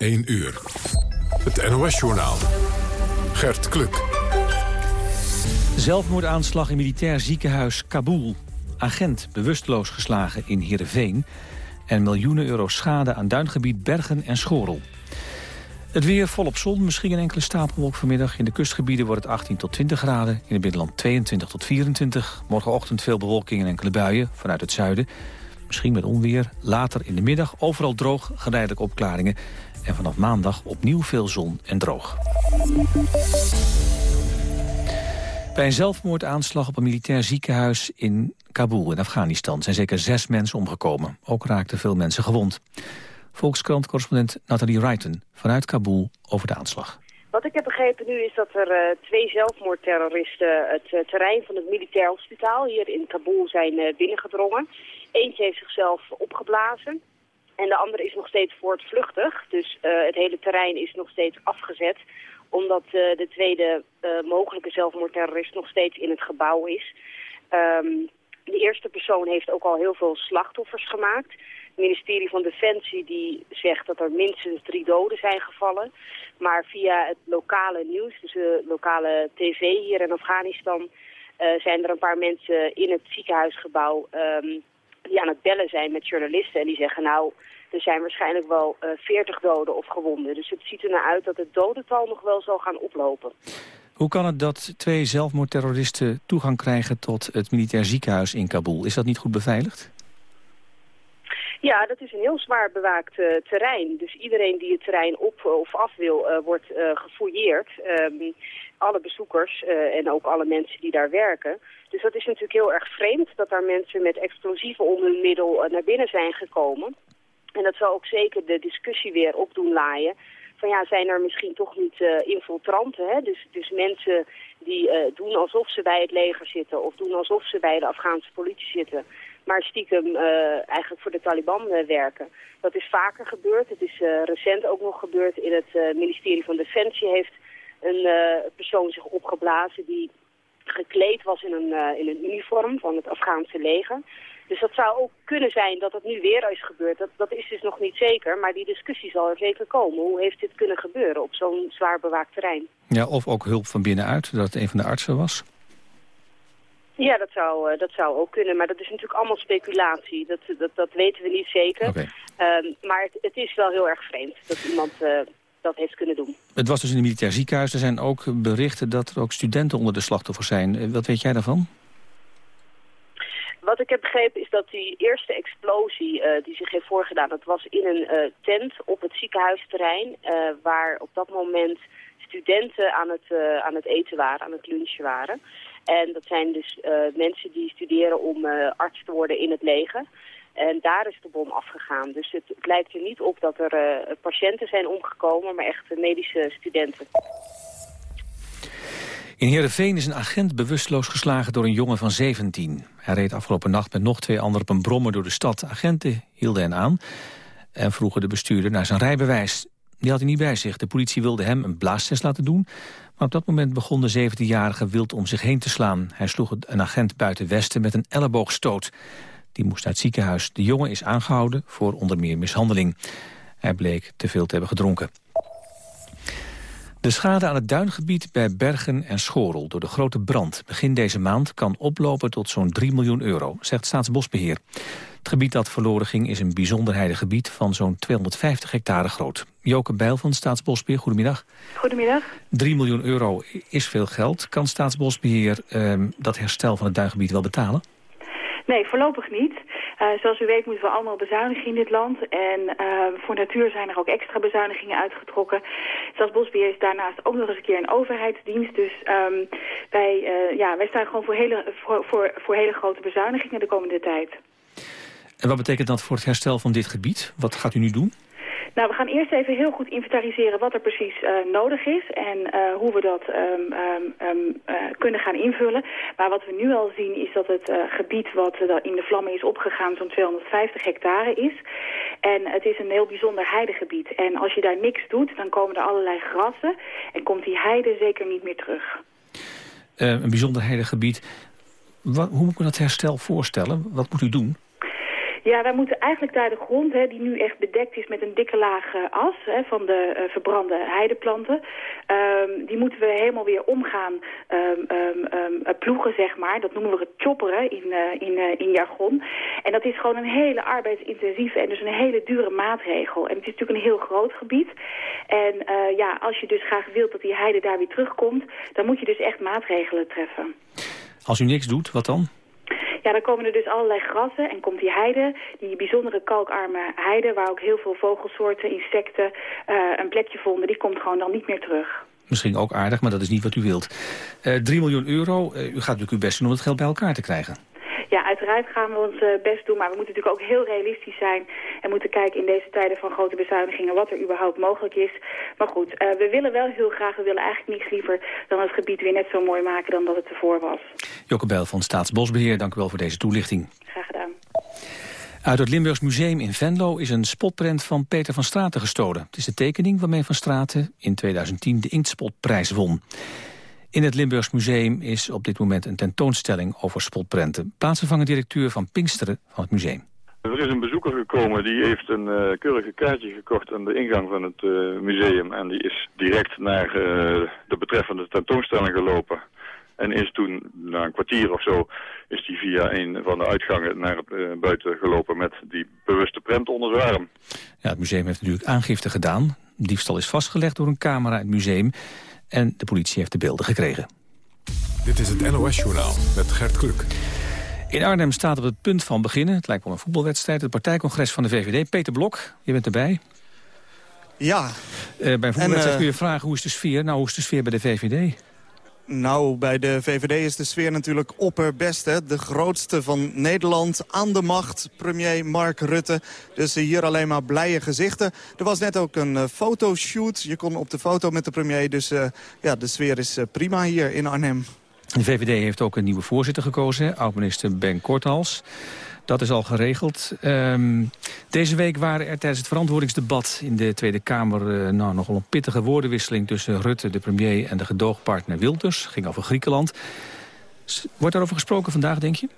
1 uur. Het NOS-journaal. Gert Kluk. Zelfmoordaanslag in militair ziekenhuis Kabul. Agent bewusteloos geslagen in Heerenveen. En miljoenen euro schade aan duingebied Bergen en Schorel. Het weer volop zon, misschien een enkele stapelwolk vanmiddag. In de kustgebieden wordt het 18 tot 20 graden. In het binnenland 22 tot 24. Morgenochtend veel bewolking en enkele buien vanuit het zuiden. Misschien met onweer. Later in de middag overal droog, geleidelijk opklaringen. En vanaf maandag opnieuw veel zon en droog. Bij een zelfmoordaanslag op een militair ziekenhuis in Kabul in Afghanistan... zijn zeker zes mensen omgekomen. Ook raakten veel mensen gewond. Volkskrant-correspondent Nathalie Wrighton vanuit Kabul over de aanslag. Wat ik heb begrepen nu is dat er uh, twee zelfmoordterroristen het uh, terrein van het militair hospitaal hier in Kabul zijn uh, binnengedrongen. Eentje heeft zichzelf opgeblazen en de andere is nog steeds voortvluchtig. Dus het hele terrein is nog steeds afgezet omdat de tweede mogelijke zelfmoordterrorist nog steeds in het gebouw is. Um, de eerste persoon heeft ook al heel veel slachtoffers gemaakt. Het ministerie van Defensie die zegt dat er minstens drie doden zijn gevallen. Maar via het lokale nieuws, dus de lokale tv hier in Afghanistan... Zijn er een paar mensen in het ziekenhuisgebouw um, die aan het bellen zijn met journalisten. En die zeggen nou, er zijn waarschijnlijk wel uh, 40 doden of gewonden. Dus het ziet er naar uit dat het dodental nog wel zal gaan oplopen. Hoe kan het dat twee zelfmoordterroristen toegang krijgen tot het militair ziekenhuis in Kabul? Is dat niet goed beveiligd? Ja, dat is een heel zwaar bewaakt uh, terrein. Dus iedereen die het terrein op of af wil, uh, wordt uh, gefouilleerd. Um, alle bezoekers en ook alle mensen die daar werken. Dus dat is natuurlijk heel erg vreemd dat daar mensen met explosieven om hun middel naar binnen zijn gekomen. En dat zal ook zeker de discussie weer opdoen laaien. Van ja, zijn er misschien toch niet infiltranten, hè? Dus, dus mensen die doen alsof ze bij het leger zitten of doen alsof ze bij de Afghaanse politie zitten maar stiekem uh, eigenlijk voor de Taliban uh, werken. Dat is vaker gebeurd. Het is uh, recent ook nog gebeurd in het ministerie van Defensie heeft een persoon zich opgeblazen die gekleed was in een, in een uniform van het Afghaanse leger. Dus dat zou ook kunnen zijn dat het nu weer is gebeurd. Dat, dat is dus nog niet zeker, maar die discussie zal er zeker komen. Hoe heeft dit kunnen gebeuren op zo'n zwaar bewaakt terrein? Ja, of ook hulp van binnenuit, dat het een van de artsen was? Ja, dat zou, uh, dat zou ook kunnen. Maar dat is natuurlijk allemaal speculatie. Dat, dat, dat weten we niet zeker. Okay. Um, maar het, het, is wel heel erg vreemd dat iemand uh, dat heeft kunnen doen. Het was dus in een militair ziekenhuis. Er zijn ook berichten dat er ook studenten onder de slachtoffers zijn. Eh, wat weet jij daarvan? Wat ik heb begrepen is dat die eerste explosie uh, die zich heeft voorgedaan... dat was in een uh, tent op het ziekenhuisterrein... Uh, waar op dat moment studenten aan het, aan het eten waren, aan het lunchen waren... En dat zijn dus mensen die studeren om arts te worden in het leger. En daar is de bom afgegaan. Dus het, het lijkt er niet op dat er patiënten zijn omgekomen, maar echt medische studenten. In Heerenveen is een agent bewusteloos geslagen door een jongen van 17. Hij reed afgelopen nacht met nog twee anderen op een brommer door de stad. Agenten hielden hen aan en vroegen de bestuurder naar zijn rijbewijs. Die had hij niet bij zich. De politie wilde hem een blaastest laten doen... Maar op dat moment begon de 17-jarige wild om zich heen te slaan. Hij sloeg een agent buiten Westen met een elleboogstoot. Die moest uit het ziekenhuis. De jongen is aangehouden voor onder meer mishandeling. Hij bleek te veel te hebben gedronken. De schade aan het duingebied bij Bergen en Schorel door de grote brand begin deze maand kan oplopen tot zo'n 3 miljoen euro, zegt Staatsbosbeheer. Het gebied dat verloren ging is een bijzonder heidegebied van zo'n 250 hectare groot. Joke Bijl van Staatsbosbeheer, goedemiddag. Goedemiddag. 3 miljoen euro is veel geld. Kan Staatsbosbeheer uh, dat herstel van het duingebied wel betalen? Nee, voorlopig niet. Uh, zoals u weet moeten we allemaal bezuinigen in dit land. En uh, voor natuur zijn er ook extra bezuinigingen uitgetrokken. Staatsbosbeheer is daarnaast ook nog eens een keer een overheidsdienst. Dus um, wij, uh, ja, wij staan gewoon voor hele, voor, voor, voor hele grote bezuinigingen de komende tijd. En wat betekent dat voor het herstel van dit gebied? Wat gaat u nu doen? Nou, we gaan eerst even heel goed inventariseren wat er precies uh, nodig is en uh, hoe we dat um, um, uh, kunnen gaan invullen. Maar wat we nu al zien is dat het gebied wat in de vlammen is opgegaan zo'n 250 hectare is. En het is een heel bijzonder heidegebied. En als je daar niks doet, dan komen er allerlei grassen en komt die heide zeker niet meer terug. een bijzonder heidegebied. Hoe moet ik me dat herstel voorstellen? Wat moet u doen? Ja, wij moeten eigenlijk daar de grond, hè, die nu echt bedekt is met een dikke laag uh, as hè, van de uh, verbrande heideplanten, um, die moeten we helemaal weer omgaan um, um, ploegen, zeg maar. Dat noemen we het chopperen in, in, in jargon. En dat is gewoon een hele arbeidsintensieve en dus een hele dure maatregel. En het is natuurlijk een heel groot gebied. En ja, als je dus graag wilt dat die heide daar weer terugkomt, dan moet je dus echt maatregelen treffen. Als u niks doet, wat dan? Ja, dan komen er dus allerlei grassen en komt die heide, die bijzondere kalkarme heide... waar ook heel veel vogelsoorten, insecten uh, een plekje vonden... die komt gewoon dan niet meer terug. Misschien ook aardig, maar dat is niet wat u wilt. Uh, eh, 3 miljoen euro, uh, u gaat natuurlijk uw best doen om het geld bij elkaar te krijgen. Gaan we ons best doen, maar we moeten natuurlijk ook heel realistisch zijn... en moeten kijken in deze tijden van grote bezuinigingen wat er überhaupt mogelijk is. Maar goed, uh, we willen wel heel graag, we willen eigenlijk niets liever... dan het gebied weer net zo mooi maken dan dat het ervoor was. Joke Bel van Staatsbosbeheer, dank u wel voor deze toelichting. Graag gedaan. Uit het Limburgs Museum in Venlo is een spotprent van Peter van Straten gestolen. Het is de tekening waarmee Van Straten in 2010 de Inktspotprijs won. In het Limburgs Museum is op dit moment een tentoonstelling over spotprenten. Plaatsvervangend directeur van Pinksteren van het museum. Er is een bezoeker gekomen die heeft een uh, keurig kaartje gekocht aan de ingang van het uh, museum. En die is direct naar uh, de betreffende tentoonstelling gelopen. En is toen, na een kwartier of zo, is hij via een van de uitgangen naar het, buiten gelopen met die bewuste prent onder zijn arm. Ja, het museum heeft natuurlijk aangifte gedaan. Diefstal is vastgelegd door een camera in het museum. En de politie heeft de beelden gekregen. Dit is het NOS-journaal met Gert Kluk. In Arnhem staat op het punt van beginnen, het lijkt wel een voetbalwedstrijd... het partijcongres van de VVD. Peter Blok, je bent erbij. Ja. Uh, bij een voetbalwedstrijd uh, kun je vragen, hoe is de sfeer? Nou, hoe is de sfeer bij de VVD? Nou, bij de VVD is de sfeer natuurlijk opperbest. De grootste van Nederland, aan de macht, premier Mark Rutte. Dus hier alleen maar blije gezichten. Er was net ook een uh, fotoshoot. Je kon op de foto met de premier. Dus uh, ja, de sfeer is uh, prima hier in Arnhem. De VVD heeft ook een nieuwe voorzitter gekozen, oud-minister Ben Korthals. Dat is al geregeld. Um, deze week waren er tijdens het verantwoordingsdebat in de Tweede Kamer... Uh, nou, nogal een pittige woordenwisseling tussen Rutte, de premier... en de gedoogpartner Wilders. ging over Griekenland. Wordt daarover gesproken vandaag, denk je?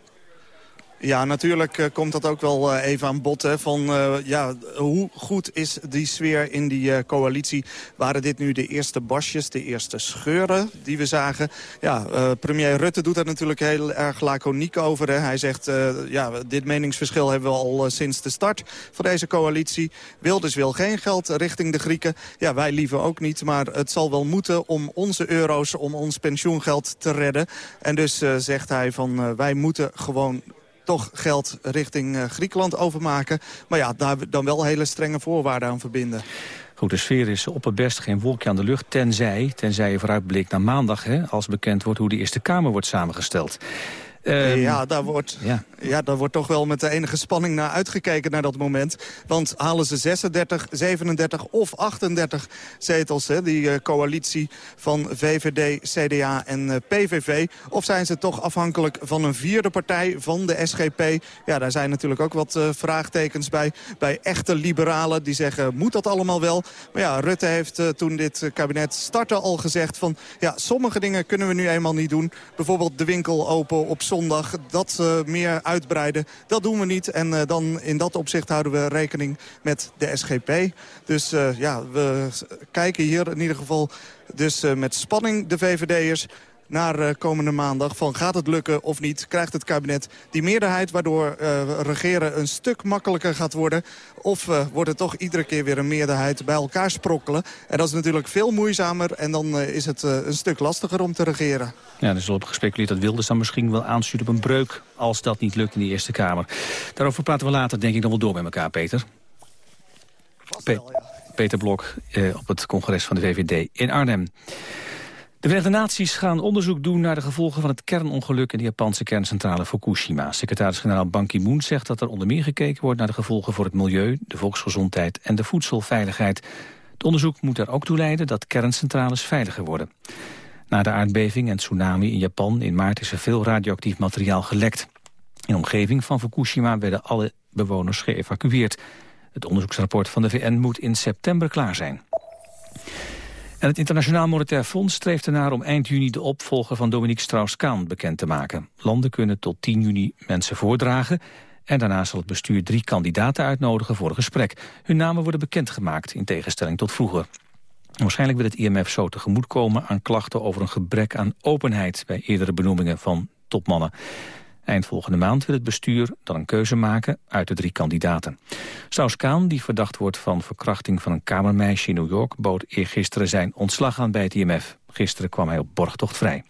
Ja, natuurlijk uh, komt dat ook wel uh, even aan bod. Hè, van uh, ja, hoe goed is die sfeer in die coalitie? Waren dit nu de eerste basjes, de eerste scheuren die we zagen? Ja, premier Rutte doet daar natuurlijk heel erg laconiek over. Hè. Hij zegt, ja, dit meningsverschil hebben we al sinds de start van deze coalitie. Wilders wil geen geld richting de Grieken. Ja, wij liever ook niet, maar het zal wel moeten om onze euro's, om ons pensioengeld te redden. En dus zegt hij van, wij moeten gewoon toch geld richting uh, Griekenland overmaken. Maar ja, daar dan wel hele strenge voorwaarden aan verbinden. Goed, de sfeer is op het best geen wolkje aan de lucht. Tenzij, tenzij je vooruitblikt naar maandag... Hè, als bekend wordt hoe de Eerste Kamer wordt samengesteld. Um, ja, daar wordt, ja. ja, daar wordt toch wel met de enige spanning naar uitgekeken naar dat moment. Want halen ze 36, 37 of 38 zetels, hè, die uh, coalitie van VVD, CDA en uh, PVV. Of zijn ze toch afhankelijk van een vierde partij, van de SGP? Ja, daar zijn natuurlijk ook wat uh, vraagtekens bij. Bij echte liberalen die zeggen, moet dat allemaal wel? Maar ja, Rutte heeft toen dit kabinet startte al gezegd van... ja, sommige dingen kunnen we nu eenmaal niet doen. Bijvoorbeeld de winkel open op dat uh, meer uitbreiden. Dat doen we niet. En uh, dan in dat opzicht houden we rekening met de SGP. Dus uh, ja, we kijken hier in ieder geval dus met spanning de VVD'ers naar uh, komende maandag. Van gaat het lukken of niet? Krijgt het kabinet die meerderheid waardoor uh, regeren een stuk makkelijker gaat worden? Of uh, wordt het toch iedere keer weer een meerderheid bij elkaar sprokkelen? En dat is natuurlijk veel moeizamer en dan is het een stuk lastiger om te regeren. Ja, er is al op gespeculeerd dat Wilders dan misschien wel aanstuurt op een breuk... als dat niet lukt in de Eerste Kamer. Daarover praten we later denk ik nog wel door met elkaar, Peter. Pe. Peter Blok op het congres van de VVD in Arnhem. De Verenigde Naties gaan onderzoek doen naar de gevolgen van het kernongeluk in de Japanse kerncentrale Fukushima. Secretaris-generaal Ban Ki-moon zegt dat er onder meer gekeken wordt naar de gevolgen voor het milieu, de volksgezondheid en de voedselveiligheid. Het onderzoek moet er ook toe leiden dat kerncentrales veiliger worden. Na de aardbeving en tsunami in Japan in maart is er veel radioactief materiaal gelekt. In de omgeving van Fukushima werden alle bewoners geëvacueerd. Het onderzoeksrapport van de VN moet in september klaar zijn. En het Internationaal Monetair Fonds streeft ernaar om eind juni de opvolger van Dominique Strauss-Kaan bekend te maken. Landen kunnen tot 10 juni mensen voordragen En daarna zal het bestuur drie kandidaten uitnodigen voor een gesprek. Hun namen worden bekendgemaakt, in tegenstelling tot vroeger. Waarschijnlijk wil het IMF zo tegemoetkomen aan klachten over een gebrek aan openheid bij eerdere benoemingen van topmannen. Eind volgende maand wil het bestuur dan een keuze maken uit de drie kandidaten. Strauss-Kaan, die verdacht wordt van verkrachting van een kamermeisje in New York... bood eergisteren zijn ontslag aan bij het IMF. Gisteren kwam hij op borgtocht vrij.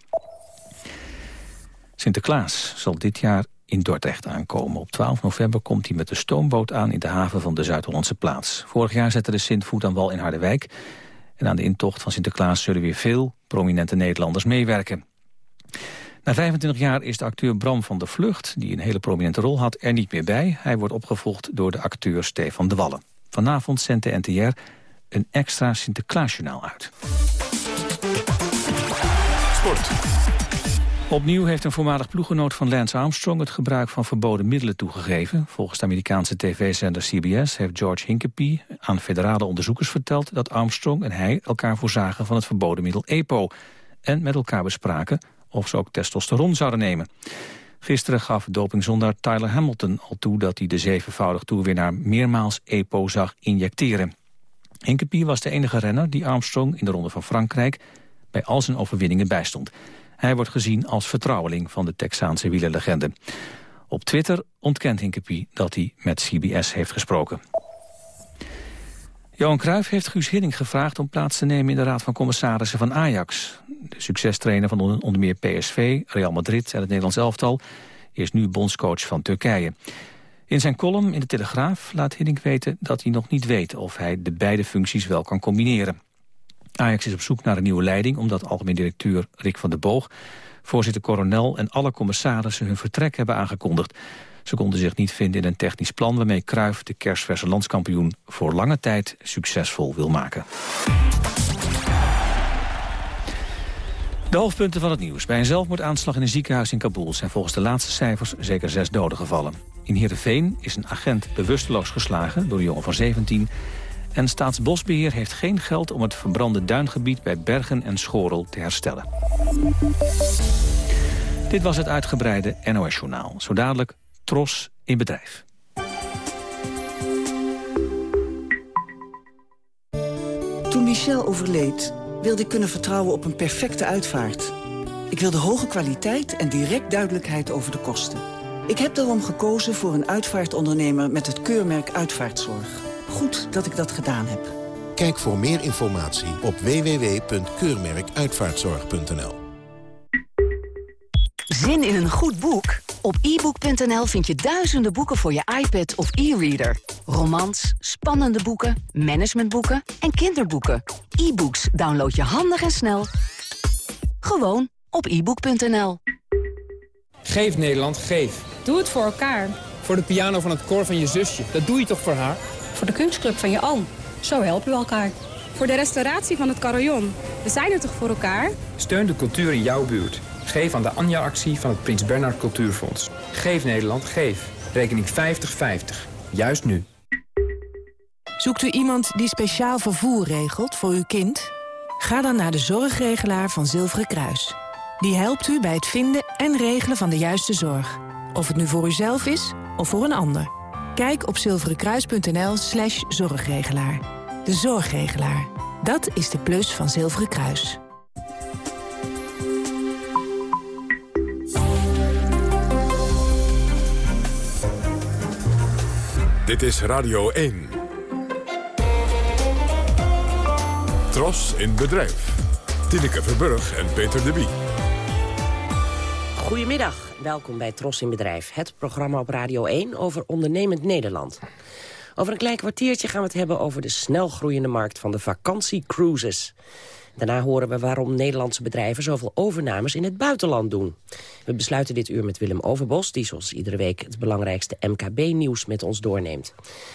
Sinterklaas zal dit jaar in Dordrecht aankomen. Op 12 november komt hij met de stoomboot aan in de haven van de Zuid-Hollandse plaats. Vorig jaar zette de Sint voet aan wal in Harderwijk. En aan de intocht van Sinterklaas zullen weer veel prominente Nederlanders meewerken. Na 25 jaar is de acteur Bram van der Vlucht, die een hele prominente rol had, er niet meer bij. Hij wordt opgevolgd door de acteur Stefan de Wallen. Vanavond zendt de NTR een extra Sinterklaasjournaal uit. Sport. Opnieuw heeft een voormalig ploeggenoot van Lance Armstrong het gebruik van verboden middelen toegegeven. Volgens de Amerikaanse tv-zender CBS heeft George Hinkepie aan federale onderzoekers verteld dat Armstrong en hij elkaar voorzagen van het verboden middel EPO en met elkaar bespraken of ze ook testosteron zouden nemen. Gisteren gaf dopingzondaar Tyler Hamilton al toe dat hij de zevenvoudig toerwinnaar meermaals EPO zag injecteren. Hinkepie was de enige renner die Armstrong in de Ronde van Frankrijk bij al zijn overwinningen bijstond. Hij wordt gezien als vertrouweling van de Texaanse wielerlegende. Op Twitter ontkent Hinkepie dat hij met CBS heeft gesproken. Johan Cruijff heeft Guus Hiddink gevraagd om plaats te nemen in de Raad van Commissarissen van Ajax. De succestrainer van onder meer PSV, Real Madrid en het Nederlands elftal is nu bondscoach van Turkije. In zijn column in de Telegraaf laat Hiddink weten dat hij nog niet weet of hij de beide functies wel kan combineren. Ajax is op zoek naar een nieuwe leiding omdat algemeen directeur Rick van der Boog, voorzitter Coronel en alle commissarissen hun vertrek hebben aangekondigd. Ze konden zich niet vinden in een technisch plan... waarmee Cruijff de kerstverse landskampioen voor lange tijd succesvol wil maken. De hoofdpunten van het nieuws. Bij een zelfmoordaanslag in een ziekenhuis in Kabul... zijn volgens de laatste cijfers zeker zes doden gevallen. In Heerenveen is een agent bewusteloos geslagen door een jongen van 17... En Staatsbosbeheer heeft geen geld om het verbrande duingebied bij Bergen en Schorel te herstellen. Dit was het uitgebreide NOS-journaal. Zo dadelijk Tros in bedrijf. Toen Michel overleed, wilde ik kunnen vertrouwen op een perfecte uitvaart. Ik wilde hoge kwaliteit en direct duidelijkheid over de kosten. Ik heb daarom gekozen voor een uitvaartondernemer met het keurmerk Uitvaartzorg. Goed dat ik dat gedaan heb. Kijk voor meer informatie op www.keurmerkuitvaartzorg.nl Zin in een goed boek? Op ebook.nl vind je duizenden boeken voor je iPad of e-reader. Romans, spannende boeken, managementboeken en kinderboeken. E-books download je handig en snel. Gewoon op ebook.nl. Geef Nederland, geef. Doe het voor elkaar. Voor de piano van het koor van je zusje. Dat doe je toch voor haar? Voor de kunstclub van je oom. Zo helpen we elkaar. Voor de restauratie van het carillon. We zijn er toch voor elkaar? Steun de cultuur in jouw buurt. Geef aan de Anja-actie van het Prins Bernhard Cultuurfonds. Geef Nederland, geef. Rekening 5050. Juist nu. Zoekt u iemand die speciaal vervoer regelt voor uw kind? Ga dan naar de zorgregelaar van Zilveren Kruis. Die helpt u bij het vinden en regelen van de juiste zorg. Of het nu voor uzelf is of voor een ander. Kijk op zilverenkruis.nl slash zorgregelaar. De zorgregelaar. Dat is de plus van Zilveren Kruis. Dit is Radio 1. Tros in bedrijf. Tineke Verburg en Peter de Bie. Goedemiddag, welkom bij Tros in Bedrijf. Het programma op Radio 1 over ondernemend Nederland. Over een klein kwartiertje gaan we het hebben over de snelgroeiende markt van de vakantiecruises. Daarna horen we waarom Nederlandse bedrijven zoveel overnames in het buitenland doen. We besluiten dit uur met Willem Overbos, die zoals iedere week het belangrijkste MKB-nieuws met ons doorneemt.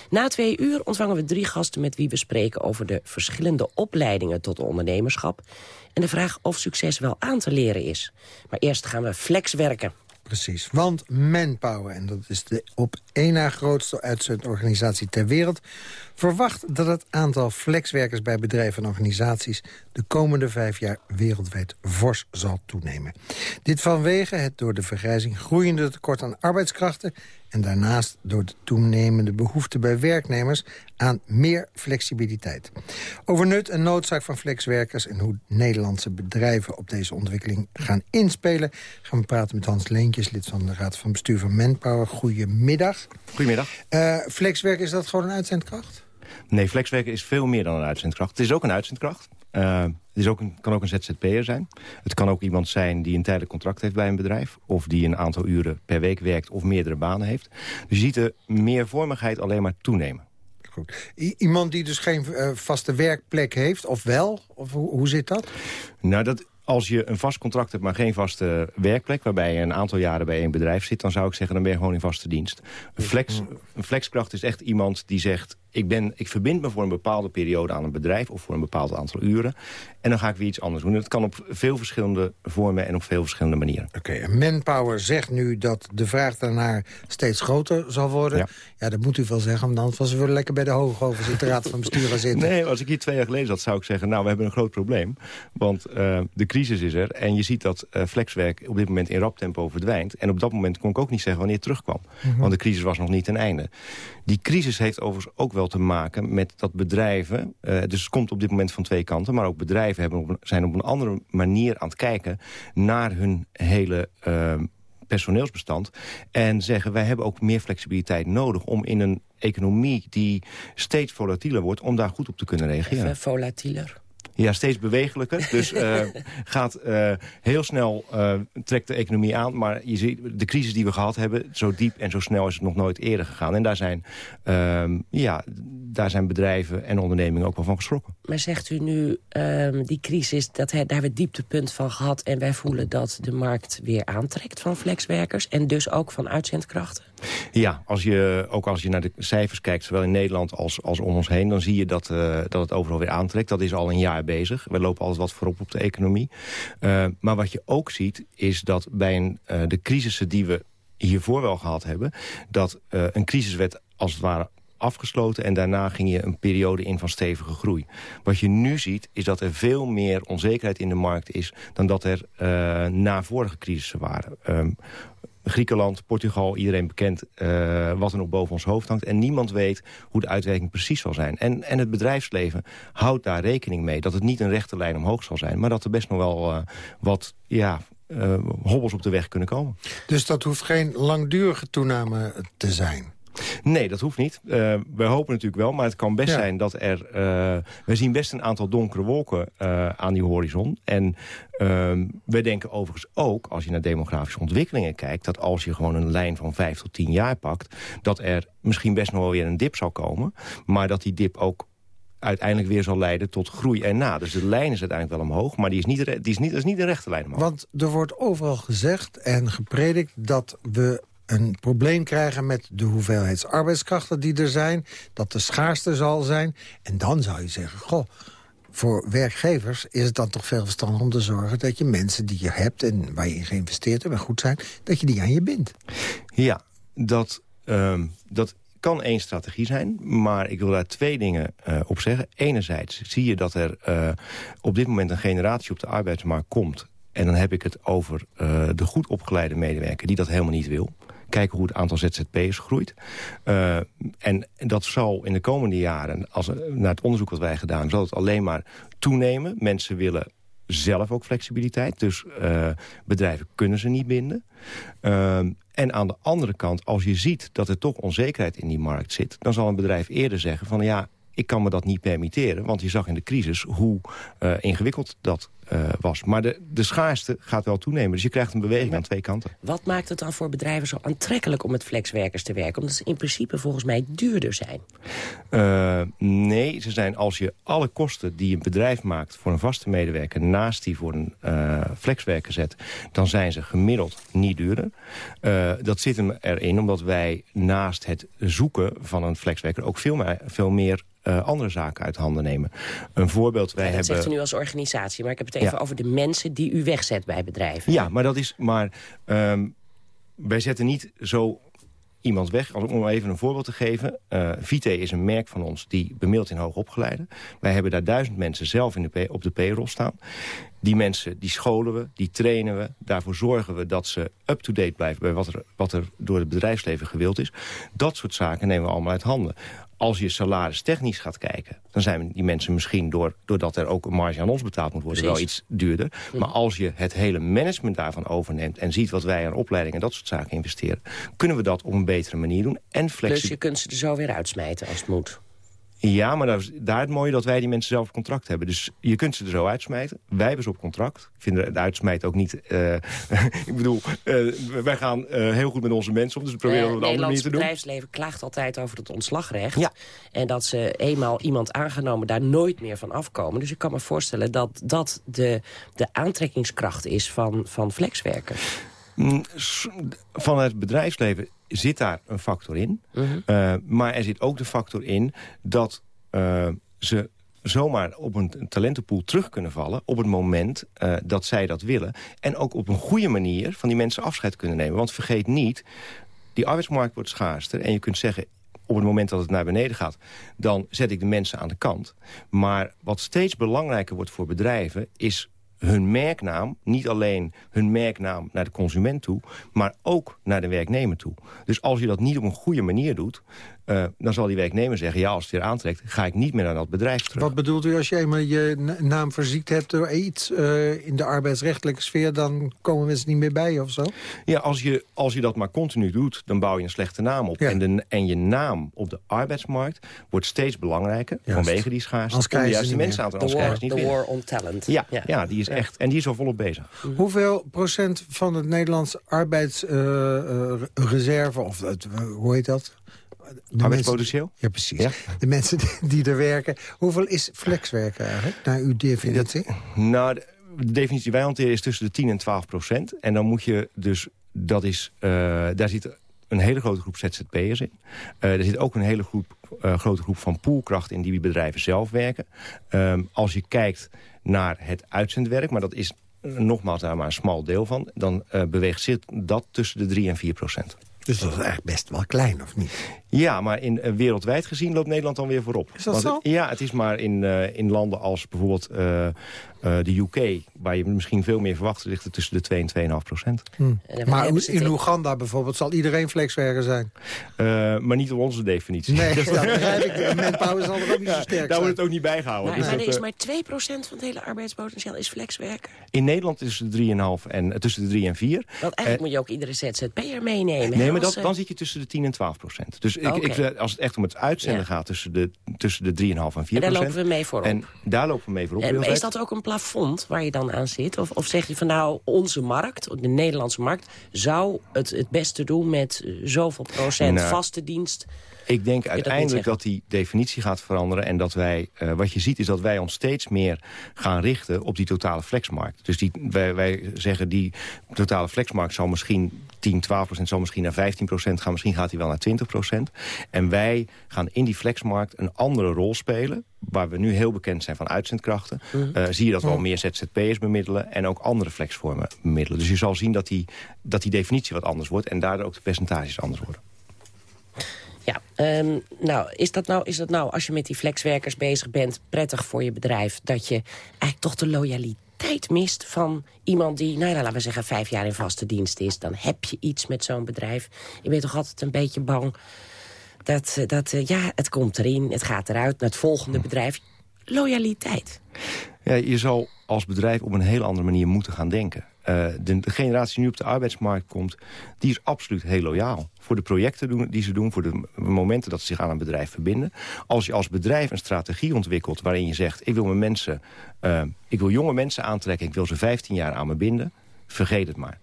Na twee uur ontvangen we drie gasten met wie we spreken over de verschillende opleidingen tot ondernemerschap en de vraag of succes wel aan te leren is. Maar eerst gaan we flex werken. Precies, want Manpower, en dat is de op één na grootste uitzendorganisatie ter wereld... verwacht dat het aantal flexwerkers bij bedrijven en organisaties... de komende vijf jaar wereldwijd fors zal toenemen. Dit vanwege het door de vergrijzing groeiende tekort aan arbeidskrachten... en daarnaast door de toenemende behoefte bij werknemers aan meer flexibiliteit. Over nut en noodzaak van flexwerkers en hoe Nederlandse bedrijven op deze ontwikkeling gaan inspelen... gaan we praten met Hans Leentjes, lid van de Raad van Bestuur van Manpower. Goedemiddag. Goedemiddag. Uh, flexwerk, is dat gewoon een uitzendkracht? Nee, flexwerken is veel meer dan een uitzendkracht. Het is ook een uitzendkracht. Uh, het is ook een, kan ook een ZZP'er zijn. Het kan ook iemand zijn die een tijdelijk contract heeft bij een bedrijf... of die een aantal uren per week werkt of meerdere banen heeft. Dus je ziet de meervormigheid alleen maar toenemen. Goed. iemand die dus geen uh, vaste werkplek heeft, of wel? Of hoe, hoe zit dat? Nou, dat als je een vast contract hebt, maar geen vaste werkplek... waarbij je een aantal jaren bij één bedrijf zit... dan zou ik zeggen, dan ben je gewoon in vaste dienst. Een, flex, een flexkracht is echt iemand die zegt ik, ben, ik verbind me voor een bepaalde periode aan een bedrijf... of voor een bepaald aantal uren. En dan ga ik weer iets anders doen. dat kan op veel verschillende vormen en op veel verschillende manieren. Oké, Manpower zegt nu dat de vraag daarnaar steeds groter zal worden. Ja, ja dat moet u wel zeggen, want anders was we lekker bij de Hooghoven zitten... raad van bestuur gaan zitten. Nee, als ik hier twee jaar geleden zat, zou ik zeggen... nou, we hebben een groot probleem. Want uh, de crisis is er en je ziet dat uh, flexwerk op dit moment in rap tempo verdwijnt. En op dat moment kon ik ook niet zeggen wanneer het terugkwam. Mm -hmm. Want de crisis was nog niet ten einde. Die crisis heeft overigens ook wel te maken met dat bedrijven... Uh, dus het komt op dit moment van twee kanten... maar ook bedrijven hebben zijn op een andere manier aan het kijken... naar hun hele uh, personeelsbestand. En zeggen, wij hebben ook meer flexibiliteit nodig... om in een economie die steeds volatieler wordt... om daar goed op te kunnen reageren. Even volatieler? Ja, steeds bewegelijker. Dus uh, gaat uh, heel snel uh, trekt de economie aan. Maar je ziet de crisis die we gehad hebben, zo diep en zo snel is het nog nooit eerder gegaan. En daar zijn, ehm, ja, daar zijn bedrijven en ondernemingen ook wel van geschrokken. Maar zegt u nu, um, die crisis, dat, daar hebben we het dieptepunt van gehad... en wij voelen dat de markt weer aantrekt van flexwerkers... en dus ook van uitzendkrachten? Ja, als je, ook als je naar de cijfers kijkt, zowel in Nederland als, als om ons heen... dan zie je dat, dat het overal weer aantrekt. Dat is al een jaar bezig. We lopen altijd wat voorop op de economie. Uh, maar wat je ook ziet, is dat bij een, uh, de crisissen die we hiervoor wel gehad hebben... dat een crisis werd als het ware afgesloten en daarna ging je een periode in van stevige groei. Wat je nu ziet is dat er veel meer onzekerheid in de markt is... dan dat er uh, na vorige crisissen waren. Um, Griekenland, Portugal, iedereen bekend uh, wat er nog boven ons hoofd hangt. En niemand weet hoe de uitwerking precies zal zijn. En, en het bedrijfsleven houdt daar rekening mee. Dat het niet een rechte lijn omhoog zal zijn. Maar dat er best nog wel uh, wat ja, uh, hobbels op de weg kunnen komen. Dus dat hoeft geen langdurige toename te zijn? Nee, dat hoeft niet. Uh, we hopen natuurlijk wel, maar het kan best ja. zijn dat er... Uh, we zien best een aantal donkere wolken uh, aan die horizon. En we denken overigens ook, als je naar demografische ontwikkelingen kijkt... dat als je gewoon een lijn van vijf tot tien jaar pakt... dat er misschien best nog wel weer een dip zal komen. Maar dat die dip ook uiteindelijk weer zal leiden tot groei erna. Dus de lijn is uiteindelijk wel omhoog, maar die is niet, die is niet, dat is niet de rechte lijn omhoog. Want er wordt overal gezegd en gepredikt dat we een probleem krijgen met de hoeveelheid arbeidskrachten die er zijn. Dat de schaarste zal zijn. En dan zou je zeggen, goh, voor werkgevers is het dan toch veel verstandig om te zorgen... dat je mensen die je hebt en waar je in geïnvesteerd hebt en goed zijn... dat je die aan je bindt. Ja, dat, um, dat kan één strategie zijn, maar ik wil daar twee dingen uh, op zeggen. Enerzijds zie je dat er uh, op dit moment een generatie op de arbeidsmarkt komt... en dan heb ik het over uh, de goed opgeleide medewerker die dat helemaal niet wil kijken hoe het aantal ZZP'ers groeit. Uh, en dat zal in de komende jaren, als, naar het onderzoek wat wij gedaan... zal het alleen maar toenemen. Mensen willen zelf ook flexibiliteit. Dus uh, bedrijven kunnen ze niet binden. Uh, en aan de andere kant, als je ziet dat er toch onzekerheid in die markt zit... dan zal een bedrijf eerder zeggen van ja, ik kan me dat niet permitteren. Want je zag in de crisis hoe uh, ingewikkeld dat uh, was. Maar de, de schaarste gaat wel toenemen. Dus je krijgt een beweging aan twee kanten. Wat maakt het dan voor bedrijven zo aantrekkelijk om met flexwerkers te werken? Omdat ze in principe volgens mij duurder zijn. Uh, nee, ze zijn als je alle kosten die een bedrijf maakt voor een vaste medewerker... naast die voor een flexwerker zet, dan zijn ze gemiddeld niet duurder. dat zit hem erin omdat wij naast het zoeken van een flexwerker... ook veel meer, veel meer uh, andere zaken uit handen nemen. Een voorbeeld, wij ja, dat hebben... zegt u nu als organisatie, maar ik heb het even ja. over de mensen die u wegzet bij bedrijven. Ja, maar dat is... Maar um, wij zetten niet zo iemand weg. Om even een voorbeeld te geven. Uh, Vite is een merk van ons die bemiddelt in hoogopgeleide. Wij hebben daar duizend mensen zelf in de op de payroll staan. Die mensen, die scholen we, die trainen we. Daarvoor zorgen we dat ze up-to-date blijven... bij wat er, wat er door het bedrijfsleven gewild is. Dat soort zaken nemen we allemaal uit handen als je salaris technisch gaat kijken... dan zijn die mensen misschien, door, doordat er ook een marge aan ons betaald moet worden... wel iets duurder. Maar als je het hele management daarvan overneemt... en ziet wat wij aan opleiding en dat soort zaken investeren... kunnen we dat op een betere manier doen. En flexibel. Dus je kunt ze er zo weer uitsmijten als het moet. Ja, maar daar is, daar het mooie dat wij die mensen zelf op contract hebben. Dus je kunt ze er zo uitsmijten. Wij hebben ze op contract. Ik vind het uitsmijten ook niet... Uh, ik bedoel, uh, wij gaan uh, heel goed met onze mensen om. Dus we proberen het op een andere manier te doen. Het bedrijfsleven klaagt altijd over het ontslagrecht. Ja. En dat ze eenmaal iemand aangenomen daar nooit meer van afkomen. Dus ik kan me voorstellen dat dat de, de aantrekkingskracht is van, van flexwerkers. Mm, van het bedrijfsleven zit daar een factor in. Mhm. Eh, maar er zit ook de factor in dat uh, ze zomaar op een talentenpool terug kunnen vallen... op het moment uh, dat zij dat willen. En ook op een goede manier van die mensen afscheid kunnen nemen. Want vergeet niet, die arbeidsmarkt wordt schaarster... en je kunt zeggen, op het moment dat het naar beneden gaat... dan zet ik de mensen aan de kant. Maar wat steeds belangrijker wordt voor bedrijven... is hun merknaam, niet alleen hun merknaam naar de consument toe... maar ook naar de werknemer toe. Dus als je dat niet op een goede manier doet... Uh, dan zal die werknemer zeggen, ja, als het weer aantrekt... ga ik niet meer naar dat bedrijf terug. Wat bedoelt u als je eenmaal je naam verziekt hebt door iets... Uh, in de arbeidsrechtelijke sfeer, dan komen mensen niet meer bij je of zo? Ja, als je, als je dat maar continu doet, dan bouw je een slechte naam op. Ja. En, de, en je naam op de arbeidsmarkt wordt steeds belangrijker... Juist. vanwege die schaarste. Om de juiste mensen aan te war, niet the war on talent. Ja, ja. ja die is echt, en die is al volop bezig. Hoeveel procent van het Nederlands arbeidsreserve... Uh, of het, hoe heet dat? Arbeidspotentieel? Ja, precies. Ja? De mensen die, er werken. Hoeveel is flexwerken eigenlijk, naar uw definitie? nou, de, definitie die wij hanteren is tussen de 10 en 12 procent. En dan moet je dus, dat is, uh, daar zit een hele grote groep ZZP'ers in. Uh, er zit ook een hele groep, uh, grote groep van poolkracht in die bedrijven zelf werken. Um, als je kijkt naar het uitzendwerk, maar dat is nogmaals daar maar een smal deel van... dan uh, beweegt zich dat tussen de 3 en 4 procent. Dus dat is eigenlijk best wel klein, of niet? Ja, maar in, uh, wereldwijd gezien loopt Nederland dan weer voorop. Is dat Want, zo? Ja, het is maar in, uh, in landen als bijvoorbeeld uh, de UK... waar je misschien veel meer verwacht, ligt het tussen de 2 en 2,5 procent. Hm. Maar in Oeganda bijvoorbeeld zal iedereen flexwerker zijn? maar niet op onze definitie. Nee, dat begrijp ik. Manpower zal er ook niet zo sterk zijn. Daar wordt het ook niet bijgehouden. Maar, dus maar er is maar 2 procent van het hele arbeidspotentieel is flexwerker. In Nederland is het 3,5 en tussen de 3 en 4. Want eigenlijk moet je ook iedere ZZP'er meenemen. Nee, maar dat, dan zit je tussen de 10 en 12 procent. Dus ik, okay. ik, als het echt om het uitzenden ja. gaat tussen de, tussen de 3,5 en 4 procent. En daar lopen we mee voorop. En daar lopen we mee voorop. En is dat ook een plafond waar je dan aan zit? Of, of zeg je van nou, onze markt, de Nederlandse markt... zou het het beste doen met zoveel procent nou, vaste dienst... Ik denk uiteindelijk dat, dat, die definitie gaat veranderen. En dat wij, uh, wat je ziet is dat wij ons steeds meer gaan richten op die totale flexmarkt. Dus die, wij, wij zeggen die totale flexmarkt zal misschien 10, 12 procent, zal misschien naar 15 procent gaan. Misschien gaat die wel naar 20 procent. En wij gaan in die flexmarkt een andere rol spelen waar we nu heel bekend zijn van uitzendkrachten... Mm. Uh, zie je dat we al meer ZZP'ers bemiddelen... en ook andere flexvormen bemiddelen. Dus je zal zien dat die, dat die definitie wat anders wordt... en daardoor ook de percentages anders worden. Ja, um, nou, is dat nou, is dat nou, als je met die flexwerkers bezig bent... prettig voor je bedrijf, dat je eigenlijk toch de loyaliteit mist van iemand die, nou, laten we zeggen, vijf jaar in vaste dienst is. Dan heb je iets met zo'n bedrijf. Je bent toch altijd een beetje bang dat, dat ja, het komt erin, het gaat eruit naar het volgende bedrijf. Loyaliteit. Ja, je zal als bedrijf op een heel andere manier moeten gaan denken. Uh, de, generatie nu op de arbeidsmarkt komt... die is absoluut heel loyaal. Voor de projecten doen, die ze doen, voor de momenten dat ze zich aan een bedrijf verbinden. Als je als bedrijf een strategie ontwikkelt waarin je zegt... ik wil, mijn mensen, uh, ik wil jonge mensen aantrekken, ik wil ze 15 jaar aan me binden... vergeet het maar.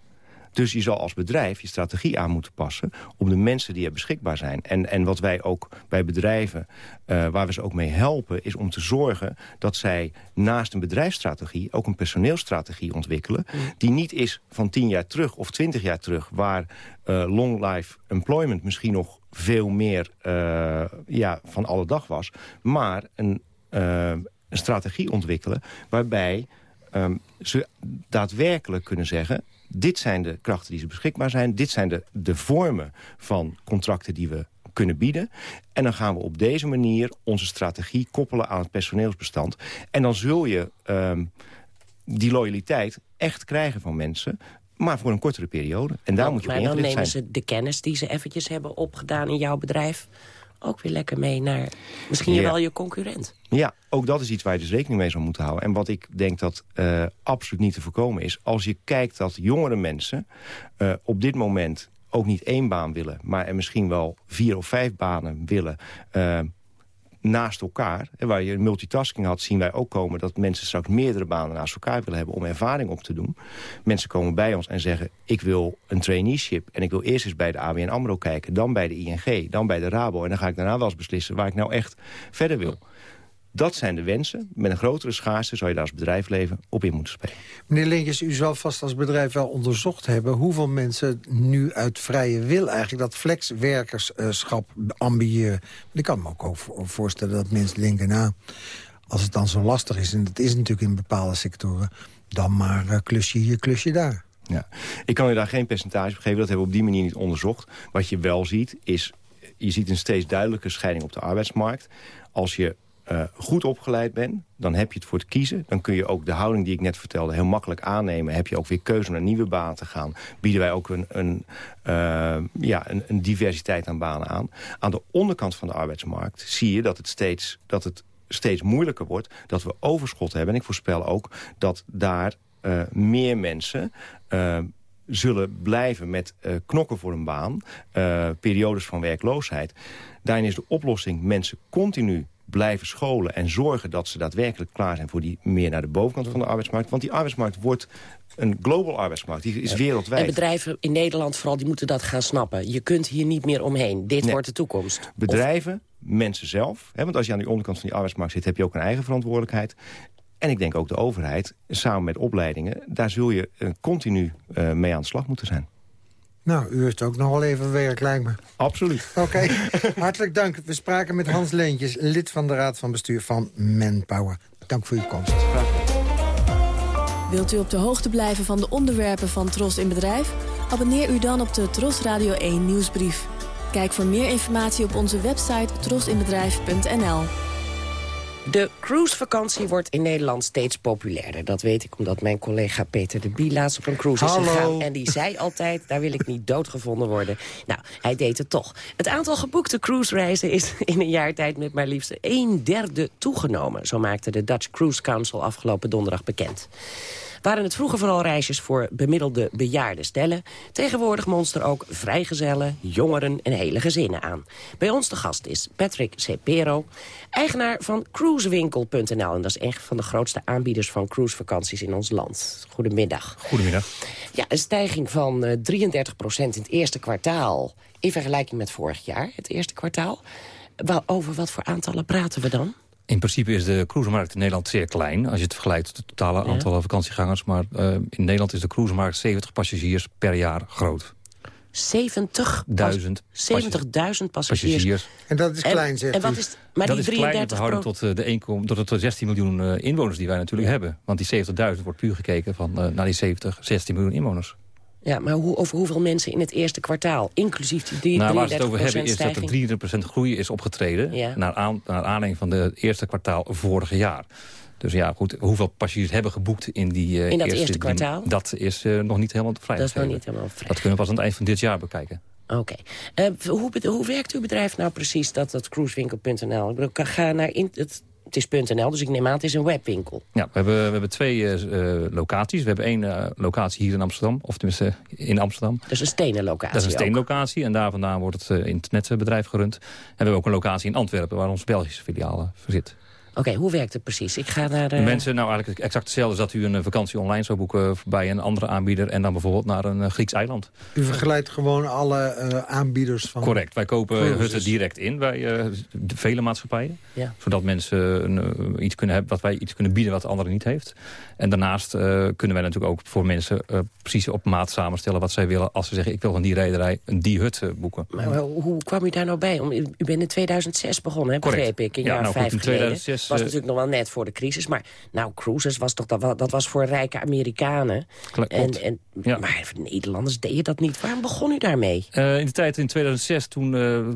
Dus je zal als bedrijf je strategie aan moeten passen... op de mensen die er beschikbaar zijn. En, en wat wij ook bij bedrijven, uh, waar we ze ook mee helpen... is om te zorgen dat zij naast een bedrijfsstrategie... ook een personeelstrategie ontwikkelen... Mm. die niet is van 10 jaar terug of 20 jaar terug... waar uh, long life employment misschien nog veel meer uh, ja, van alle dag was... maar een, een strategie ontwikkelen waarbij ehm, ze daadwerkelijk kunnen zeggen... dit zijn de krachten die ze beschikbaar zijn. Dit zijn de, de vormen van contracten die we kunnen bieden. En dan gaan we op deze manier onze strategie koppelen aan het personeelsbestand. En dan zul je um, die loyaliteit echt krijgen van mensen maar voor een kortere periode. En daar nou, moet je maar dan nemen zijn. ze de kennis die ze eventjes hebben opgedaan in jouw bedrijf... ook weer lekker mee naar misschien Ja. wel je concurrent. Ja, ook dat is iets waar je dus rekening mee zou moeten houden. En wat ik denk dat eh, absoluut niet te voorkomen is... als je kijkt dat jongere mensen eh, op dit moment ook niet één baan willen... maar er misschien wel vier of vijf banen willen... eh, naast elkaar, en waar je multitasking had... zien wij ook komen dat mensen straks meerdere banen naast elkaar willen hebben... om ervaring op te doen. Mensen komen bij ons en zeggen... ik wil een traineeship en ik wil eerst eens bij de ABN AMRO kijken... dan bij de ING, dan bij de Rabo... en dan ga ik daarna wel eens beslissen waar ik nou echt verder wil. Dat zijn de wensen. Met een grotere schaarste zou je daar als bedrijfsleven op in moeten spelen. Meneer Linkjes, u zal vast als bedrijf wel onderzocht hebben... hoeveel mensen nu uit vrije wil eigenlijk dat flexwerkerschap ambiëren. Ik kan me ook voor- voorstellen dat mensen denken... nou, als het dan zo lastig is, en dat is natuurlijk in bepaalde sectoren... dan maar eh, klusje hier, klusje daar. Ja. Ik kan u daar geen percentage op geven. Dat hebben we op die manier niet onderzocht. Wat je wel ziet, is... je ziet een steeds duidelijke scheiding op de arbeidsmarkt. Als je eh, goed opgeleid bent, dan heb je het voor het kiezen. Dan kun je ook de houding die ik net vertelde heel makkelijk aannemen. Heb je ook weer keuze om naar nieuwe banen te gaan. Bieden wij ook een, een, eh, ja, een, een diversiteit aan banen aan. Aan de onderkant van de arbeidsmarkt zie je dat het steeds, dat het steeds moeilijker wordt. Dat we overschot hebben. En ik voorspel ook dat daar eh, meer mensen... zullen blijven met knokken voor een baan, periodes van werkloosheid. Daarin is de oplossing mensen continu blijven scholen en zorgen dat ze daadwerkelijk klaar zijn voor die meer naar de bovenkant van de arbeidsmarkt. Want die arbeidsmarkt wordt een global arbeidsmarkt, die is En wereldwijd. bedrijven in Nederland vooral, die moeten dat gaan snappen. Je kunt hier niet meer omheen. Dit Nee. wordt de toekomst. Bedrijven, mensen zelf. Hè, want als je aan die onderkant van die arbeidsmarkt zit... heb je ook een eigen verantwoordelijkheid. En ik denk ook de overheid, samen met opleidingen... daar zul je eh, continu eh, mee aan de slag moeten zijn. Nou, u heeft ook nog wel even werk, lijkt me. Absoluut. Oké, hartelijk dank. We spraken met Hans Leentjes, lid van de Raad van Bestuur van Manpower. Dank voor uw komst. Wilt u op de hoogte blijven van de onderwerpen van Tros in Bedrijf? Abonneer u dan op de Tros Radio 1 nieuwsbrief. Kijk voor meer informatie op onze website trosinbedrijf.nl. De cruisevakantie wordt in Nederland steeds populairder. Dat weet ik omdat mijn collega Peter de Bie laatst op een cruise is gegaan. En die zei altijd, daar wil ik niet doodgevonden worden. Nou, hij deed het toch. Het aantal geboekte cruisereizen is in een jaar tijd met maar liefst een derde toegenomen. Zo maakte de Dutch Cruise Council afgelopen donderdag bekend. Waren het vroeger vooral reisjes voor bemiddelde bejaarde stellen... tegenwoordig monster ook vrijgezellen, jongeren en hele gezinnen aan. Bij ons de gast is Patrick Cepero, eigenaar van cruisewinkel.nl. En dat is een van de grootste aanbieders van cruisevakanties in ons land. Goedemiddag. Goedemiddag. Ja, een stijging van eh, 33% in het eerste kwartaal... in vergelijking met vorig jaar, het eerste kwartaal. Over wat voor aantallen praten we dan? In principe is de cruisemarkt in Nederland zeer klein... als je het vergelijkt met het totale Ja. aantal vakantiegangers. Maar eh, in Nederland is de cruisemarkt 70 passagiers per jaar groot. 70 Duizend 70.000 passagiers. passagiers. En dat is klein, zegt en wat u. is- maar dat die is klein in 33 verhouding tot, eh, de 1, tot de 16 miljoen eh, inwoners die wij natuurlijk hebben. Want die 70.000 wordt puur gekeken van, eh, naar die 70, 16 miljoen inwoners. Ja, maar hoe, over hoeveel mensen in het eerste kwartaal? Inclusief die drie- 33% nou, waar ze het over hebben is dat er stijging? 23% groei is opgetreden... Ja. Naar, aan, naar aanleiding van het eerste kwartaal vorig jaar. Dus ja, goed, hoeveel passagiers hebben geboekt in die eh, In dat eerste kwartaal? Dat is eh, nog niet helemaal vrij. Dat is nog niet helemaal vrij. Dat kunnen we pas aan het eind van dit jaar bekijken. Oké. Eh, hoe, hoe werkt uw bedrijf nou precies, dat, dat cruisewinkel.nl? Ik bedoel, ga naar... In, het, het is .nl, dus ik neem aan, het is een webwinkel. Ja, we hebben, we hebben twee eh, eh, locaties. We hebben één eh, locatie hier in Amsterdam, of tenminste in Amsterdam. Dus een stenen locatie Dat is een steenlocatie en daar vandaan wordt het internetbedrijf gerund. En we hebben ook een locatie in Antwerpen waar onze Belgische filiaal eh, Oké, hoe werkt het precies? Ik ga naar... De eh, mensen, nou eigenlijk exact hetzelfde als dat u een eh, vakantie online zou boeken bij een andere aanbieder en dan bijvoorbeeld naar een eh, Grieks eiland. U vergelijkt gewoon alle eh, aanbieders van... Correct, wij kopen Cruises. hutten direct in bij eh, de vele maatschappijen. Ja. Zodat mensen een, eh, iets kunnen hebben, wat wij iets kunnen bieden wat de andere niet heeft. En daarnaast eh, kunnen wij natuurlijk ook voor mensen eh, precies op maat samenstellen wat zij willen. Als ze zeggen ik wil van die rederij een die hut eh, boeken. Maar hoe hoe kwam u daar nou bij? Om, u bent in 2006 begonnen, hè, begreep ik, een ja, jaar nou vijf goed, in geleden. 2006 was natuurlijk nog wel net voor de crisis. Maar nou, cruises was toch dat, dat was voor rijke Amerikanen. Klopt. En, en, Maar Nederlanders deden dat niet. Waarom begon u daarmee? in de tijd in 2006, toen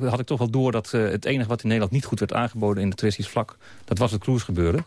had ik toch wel door dat het enige wat in Nederland niet goed werd aangeboden in het toeristisch vlak, dat was het cruise gebeuren.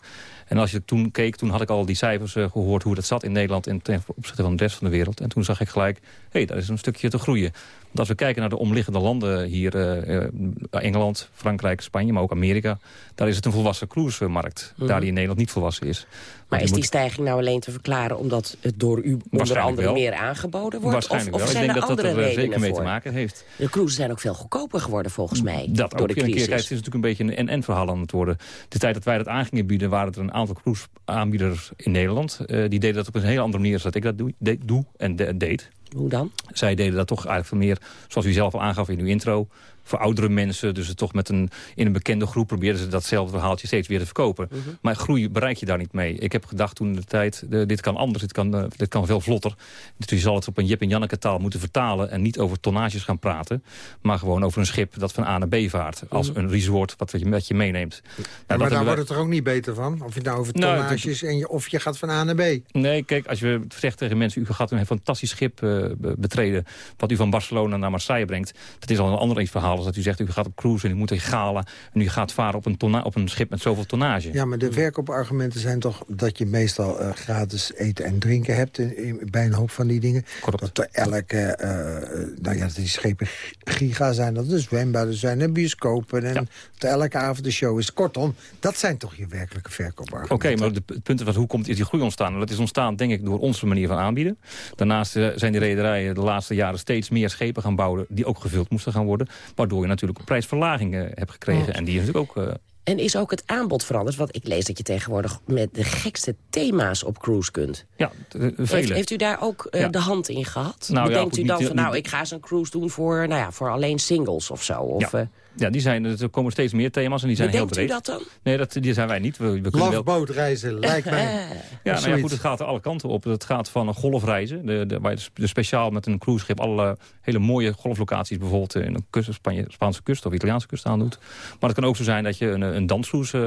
En als je toen keek, toen had ik al die cijfers uh, gehoord... hoe dat zat in Nederland in ten opzichte van de rest van de wereld. En toen zag ik gelijk, hé, hey, daar is een stukje te groeien. Als we kijken naar de omliggende landen hier... Uh, Engeland, Frankrijk, Spanje, maar ook Amerika... daar is het een volwassen cruisemarkt. Mm Daar die in Nederland niet volwassen is. Maar, is die stijging nou alleen te verklaren... omdat het door u onder andere wel. meer aangeboden wordt? Waarschijnlijk of, of wel. Ik denk dat dat er zeker mee te maken heeft. De cruises zijn ook veel goedkoper geworden volgens mij. Dat door ook. De crisis. Een keer, kijk, het is natuurlijk een beetje een en-en-verhaal aan het worden. De tijd dat wij dat aan gingen bieden... waren er een aantal cruiseaanbieders in Nederland. Uh, die deden dat op een hele andere manier... dan ik dat doe, de, doe en de, deed. Hoe dan? Zij deden dat toch eigenlijk veel meer, zoals u zelf al aangaf in uw intro voor oudere mensen. Dus toch met een, in een bekende groep probeerden ze datzelfde verhaaltje steeds weer te verkopen. Mhm. Maar groei bereik je daar niet mee. Ik heb gedacht toen de tijd, dit kan anders, dit kan, uh, dit kan veel vlotter. Dus je zal het op een Jip en Janneke taal moeten vertalen... en niet over tonnages gaan praten. Maar gewoon over een schip dat van A naar B vaart. Als Mhm. een resort wat je met je meeneemt. Nou, maar daar wij- wordt het er ook niet beter van. Of je het nou over Nou, tonnages en je, of je gaat van A naar B. Nee, kijk, als je zegt tegen mensen... u gaat een fantastisch schip eh, be- betreden... wat u van Barcelona naar Marseille brengt... dat is al een ander verhaal als dat u zegt... u gaat op cruise en u moet in gala... en u gaat varen op een, tonna- op een schip met zoveel tonnage. Ja, maar de verkoopargumenten zijn toch dat je meestal eh, gratis eten en drinken hebt in, in- bij een hoop van die dingen. Dat er elke, eh, nou ja, dat die schepen giga zijn, dat er zwembaden zijn en bioscopen en dat elke avond de show is. Kortom, dat zijn toch je werkelijke verkoopargumenten. Oké, maar de- het punt is, hoe komt, is die groei ontstaan? Dat is ontstaan, denk ik, door onze manier van aanbieden. Daarnaast eh, zijn die rederijen de laatste jaren steeds meer schepen gaan bouwen... die ook gevuld moesten gaan worden. Waardoor je natuurlijk een prijsverlaging eh, hebt gekregen. En die is natuurlijk ook... eh, En is ook het aanbod veranderd? Want ik lees dat je tegenwoordig met de gekste thema's op cruise kunt. ja, Heeft, vele. heeft u daar ook eh, Ja. de hand in gehad? Nou Bedenkt u dan niet- van, nou, ik ga eens een cruise doen voor, nou ja, voor alleen singles of zo? Of, ja. Ja, die zijn, er komen steeds meer thema's en die zijn heel Bedenkt u breed. dat dan? Nee, dat, die zijn wij niet. We, we kunnen wel... Lijkt mij. Ja, nou ja, goed, het gaat er alle kanten op. Het gaat van een golfreizen, de, de, waar je dus speciaal met een cruiseschip alle hele mooie golflocaties bijvoorbeeld in een kust, Spanje, Spaanse kust of Italiaanse kust aandoet. Maar het kan ook zo zijn dat je een, een danscruise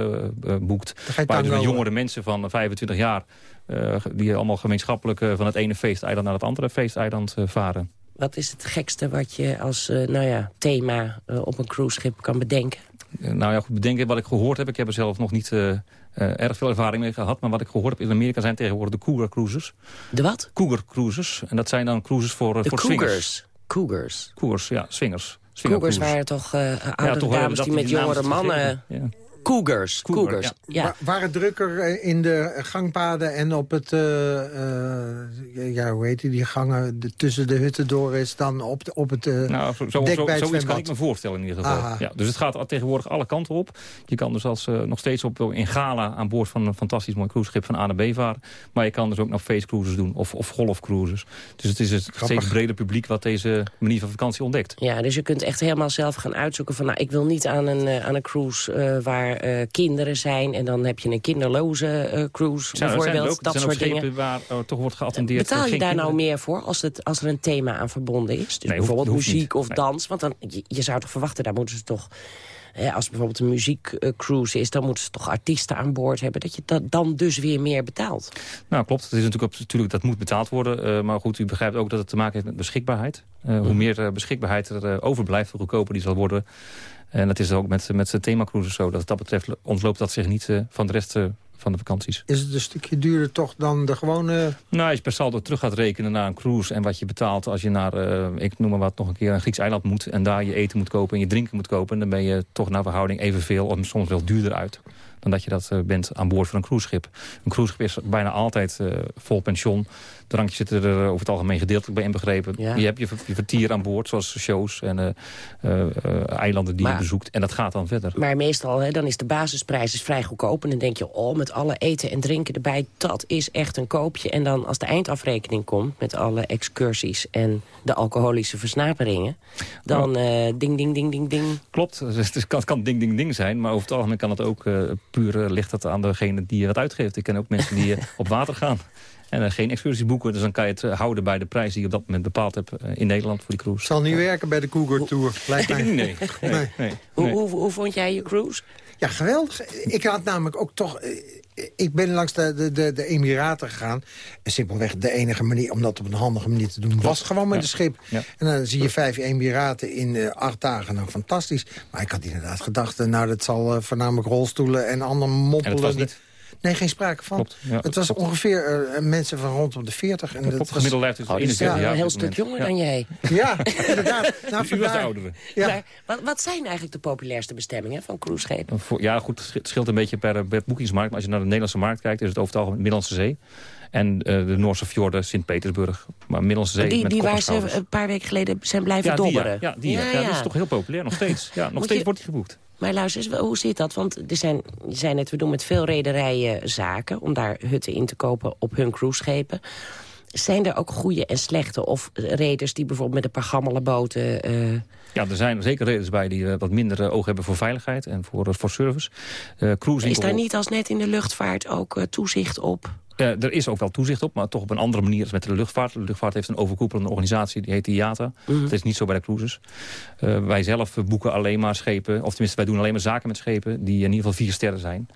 eh, eh, boekt, ga je waar je dus jongere mensen van 25 jaar, eh, die allemaal gemeenschappelijk eh, van het ene feesteiland naar het andere feesteiland eh, varen. Wat is het gekste wat je als eh, nou ja, thema eh, op een cruiseschip kan bedenken? Eh, nou ja, goed, bedenken wat ik gehoord heb. Ik heb er zelf nog niet erg veel ervaring mee gehad. Maar wat ik gehoord heb in Amerika zijn tegenwoordig de Cougar Cruises. De wat? Cougar Cruises. En dat zijn dan cruises voor, De voor Cougars. swingers. Cougars. Cougars, ja, swingers. Swinger Cougars waren toch wel dames die met jongere mannen... Ja. Cougars. Cougar, Cougars. ja. Ja. Wa- waren drukker eh, in de gangpaden en op het, eh, eh, ja, hoe heet die, die gangen de- tussen de hutten door is dan op, de, op het Nou, zo, zo, dek zo- bij het zoiets kan ik me voorstellen in ieder geval. Aha. Ja, dus het gaat tegenwoordig alle kanten op. Je kan dus als, nog steeds op, in Gala aan boord van een fantastisch mooi cruiseschip van A naar B varen. Maar je kan dus ook nog feestcruises doen of, of golfcruises. Dus het is een steeds breder publiek wat deze manier van vakantie ontdekt. Ja, dus je kunt echt helemaal zelf gaan uitzoeken van... nou, ik wil niet aan een, aan een cruise eh, eh, kinderen zijn... en dan heb je een kinderloze eh, cruise Zijn, bijvoorbeeld, ook, dat soort dingen. waar eh, toch wordt geattendeerd... Betaal eh, je daar nou meer voor als, het, als er een thema aan verbonden is? Dus Nee, bijvoorbeeld hoeft muziek of Nee. dans? Want dan, je, je zou toch verwachten, daar moeten ze toch... Hè, als bijvoorbeeld een muziekcruise is... dan moeten ze toch artiesten aan boord hebben... dat je dat dan dus weer meer betaalt. Nou, klopt. Het is natuurlijk, natuurlijk dat moet betaald worden. eh, maar goed, u begrijpt ook dat het te maken heeft met beschikbaarheid. Eh. Hoe meer eh, beschikbaarheid er eh, overblijft, hoe goedkoper die zal worden. En dat is ook met, met de themacruises zo. Dat dat betreft ontloopt dat zich niet eh, van de rest eh, van de vakanties. Is het een stukje duurder toch dan de gewone... Nou, als je per saldo terug gaat rekenen naar een cruise... en wat je betaalt als je naar, eh, ik noem maar wat, nog een keer een Grieks eiland moet... en daar je eten moet kopen en je drinken moet kopen... dan ben je toch naar verhouding evenveel of soms wel duurder uit... dan dat je dat eh, bent aan boord van een cruiseschip. Een cruiseschip is bijna altijd eh, vol pension. Drankjes zitten er over het algemeen gedeeltelijk bij inbegrepen. Ja. Je hebt je, ver- je vertier aan boord, zoals shows en eh, eh, eh, eilanden die Maar- je bezoekt. En dat gaat dan verder. Maar meestal, hè, dan is de basisprijs is vrij goedkoop. En dan denk je, oh, met alle eten en drinken erbij... dat is echt een koopje. En dan als de eindafrekening komt... met alle excursies en de alcoholische versnaperingen... dan eh, ding, ding, ding, ding, ding. Klopt, het kan, kan ding ding ding zijn, maar over het algemeen kan het ook eh, puur eh, ligt het aan degene die je wat uitgeeft. Ik ken ook mensen die eh, op water gaan en eh, geen excursies boeken. Dus dan kan je het houden bij de prijs die je op dat moment bepaald hebt in Nederland voor die cruise. Het zal niet werken bij de Cougar Tour, lijkt mij. Nee, nee, nee. nee, Hoe, hoe, hoe vond jij je cruise? Ja, geweldig. Ik had namelijk ook toch... Ik ben langs de, de, de, de Emiraten gegaan. En simpelweg de enige manier om dat op een handige manier te doen... was gewoon met Ja. een schip. Ja. En dan zie je vijf Emiraten in eh, acht dagen. Nou, fantastisch. Maar ik had inderdaad gedacht... eh, nou, dat zal eh, voornamelijk rolstoelen en ander moppelen. En dat was niet. Nee, geen sprake van. Klopt, ja, het was klopt. ongeveer eh, mensen van rondom de 40. En klopt. was... Gemiddelde leeftijd Oh, is 41 wel jaar een heel stuk jonger dan jij. Ja, inderdaad. Nou, U was de oudere. Ja. Maar wat, wat zijn eigenlijk de populairste bestemmingen van cruiseschepen? Ja, goed, het scheelt een beetje per, per boekingsmarkt. Maar als je naar de Nederlandse markt kijkt, is het over het algemeen Middellandse Zee. En eh, de Noorse fjorden, Sint-Petersburg. Maar Middellandse Zee Die, met die waar ze een paar weken geleden zijn blijven ja, die, ja. dobberen. Ja, die, ja. Ja, dat is toch heel populair, nog steeds. Ja, nog steeds je- wordt die geboekt. Maar luister eens, hoe zit dat? Want er zijn, je zei net, we doen met veel rederijen zaken... om daar hutten in te kopen op hun cruiseschepen. Zijn er ook goede en slechte? Of reders die bijvoorbeeld met een paar gammele boten... eh, Ja, er zijn zeker reders bij die eh, wat minder oog hebben voor veiligheid en voor, voor service. Cruising is daar niet als net in de luchtvaart ook toezicht op? Eh, er is ook wel toezicht op, maar toch op een andere manier als met de luchtvaart. De luchtvaart heeft een overkoepelende organisatie, die heet IATA. Mhm. Dat is niet zo bij de cruises. Eh, wij zelf boeken alleen maar schepen, of tenminste wij doen alleen maar zaken met schepen... die in ieder geval vier sterren zijn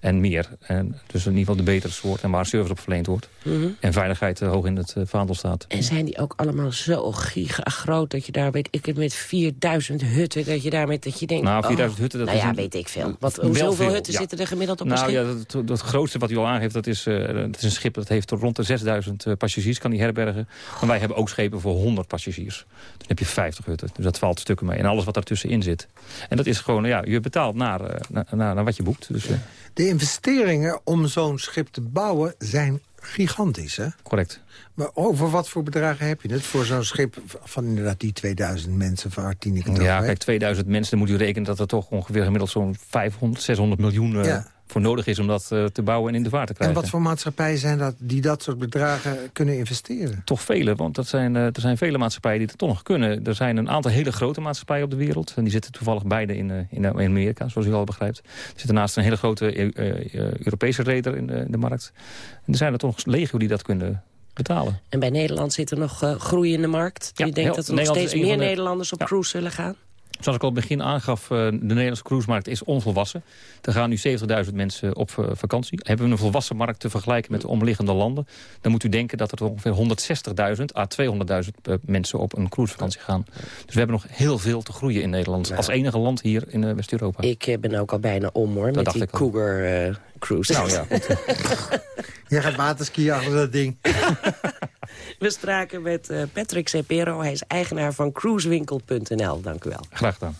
en meer. En dus in ieder geval de betere soort en waar service op verleend wordt. Mhm. En veiligheid eh, hoog in het vaandel staat. En zijn die ook allemaal zo giga groot dat je daar weet ik met 4000 hutten dat je daar met dat je denkt Nou, 4000 oh, hutten, dat nou is ja, een- weet ik veel. Wat hoeveel veel, hutten ja. zitten er gemiddeld op Nou ja, dat, dat grootste wat u al aangeeft, dat is, dat is een schip dat heeft rond de 6000 eh, passagiers, kan die herbergen. Maar wij hebben ook schepen voor 100 passagiers. Dan heb je 50 hutten, dus dat valt stukken mee. En alles wat daartussenin zit. En dat is gewoon, ja, je betaalt naar, eh, naar, naar, naar wat je boekt. Dus, eh, De investeringen om zo'n schip te bouwen zijn gigantisch, hè? correct. Maar over wat voor bedragen heb je het? Voor zo'n schip van inderdaad die 2000 mensen van Artinique. Ja, kijk, 2000 mensen, dan moet u rekenen dat er toch ongeveer gemiddeld zo'n 500, 600 miljoen eh, Ja. Voor nodig is om dat eh, te bouwen en in de vaart te En krijgen. wat voor maatschappijen zijn dat die dat soort bedragen kunnen investeren? Toch vele, want dat zijn, eh, er zijn vele maatschappijen die het toch nog kunnen. Er zijn een aantal hele grote maatschappijen op de wereld. En die zitten toevallig beide in, eh, in, Amerika, zoals u al begrijpt. Er zit daarnaast een hele grote eh, eh, Europese reder in de, in de markt. En er zijn er toch legio die dat kunnen betalen. En bij Nederland zit er nog groei in de markt. Ja, je denkt heel- dat er nog steeds meer de- Nederlanders op Ja. cruise zullen gaan? Zoals ik al begin aangaf, eh, de Nederlandse cruisemarkt is onvolwassen. Er gaan nu 70.000 mensen op eh, vakantie. Hebben we een volwassen markt te vergelijken met de omliggende landen... dan moet u denken dat er ongeveer 160.000 à 200.000 eh, mensen op een cruisevakantie gaan. Dus we hebben nog heel veel te groeien in Nederland. Als enige land hier in West-Europa. Ik ben ook al bijna om hoor, met die. Cougar cruise. Nou ja, goed. Jij gaat waterskiën achter dat ding. We spraken met eh, Patrick Cepero. Hij is eigenaar van cruisewinkel.nl. Dank u wel. Graag gedaan.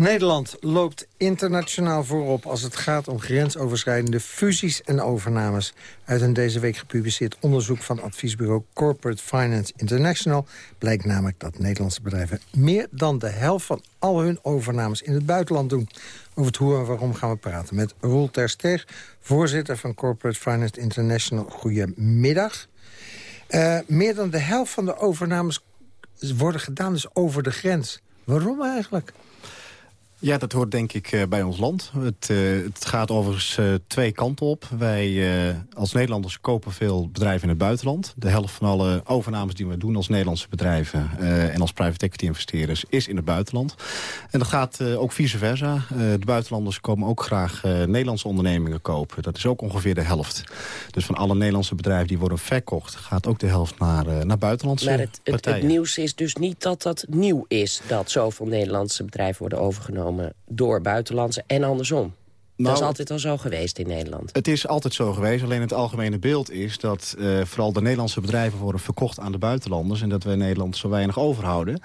Nederland loopt internationaal voorop als het gaat om grensoverschrijdende fusies en overnames. Uit een deze week gepubliceerd onderzoek van adviesbureau Corporate Finance International blijkt namelijk dat Nederlandse bedrijven meer dan de helft van al hun overnames in het buitenland doen. Over het hoe en waarom gaan we praten met Roel Tersteeg, voorzitter van Corporate Finance International. Goedemiddag. Eh, meer dan de helft van de overnames worden gedaan dus over de grens. Waarom eigenlijk? Ja, dat hoort denk ik eh, bij ons land. Het, eh, het gaat overigens eh, twee kanten op. Wij als Nederlanders kopen veel bedrijven in het buitenland. De helft van alle overnames die we doen als Nederlandse bedrijven... en als private equity investeerders is in het buitenland. En dat gaat ook vice versa. De buitenlanders komen ook graag Nederlandse ondernemingen kopen. Dat is ook ongeveer de helft. Dus van alle Nederlandse bedrijven die worden verkocht... gaat ook de helft naar, naar buitenlandse Maar het, het, partijen. het nieuws is dus niet dat dat nieuw is... dat zoveel Nederlandse bedrijven worden overgenomen door buitenlandse en andersom. dat Nou, is altijd al zo geweest in Nederland. Het is altijd zo geweest, alleen het algemene beeld is... dat eh, vooral de Nederlandse bedrijven worden verkocht aan de buitenlanders... en dat wij Nederland zo weinig overhouden.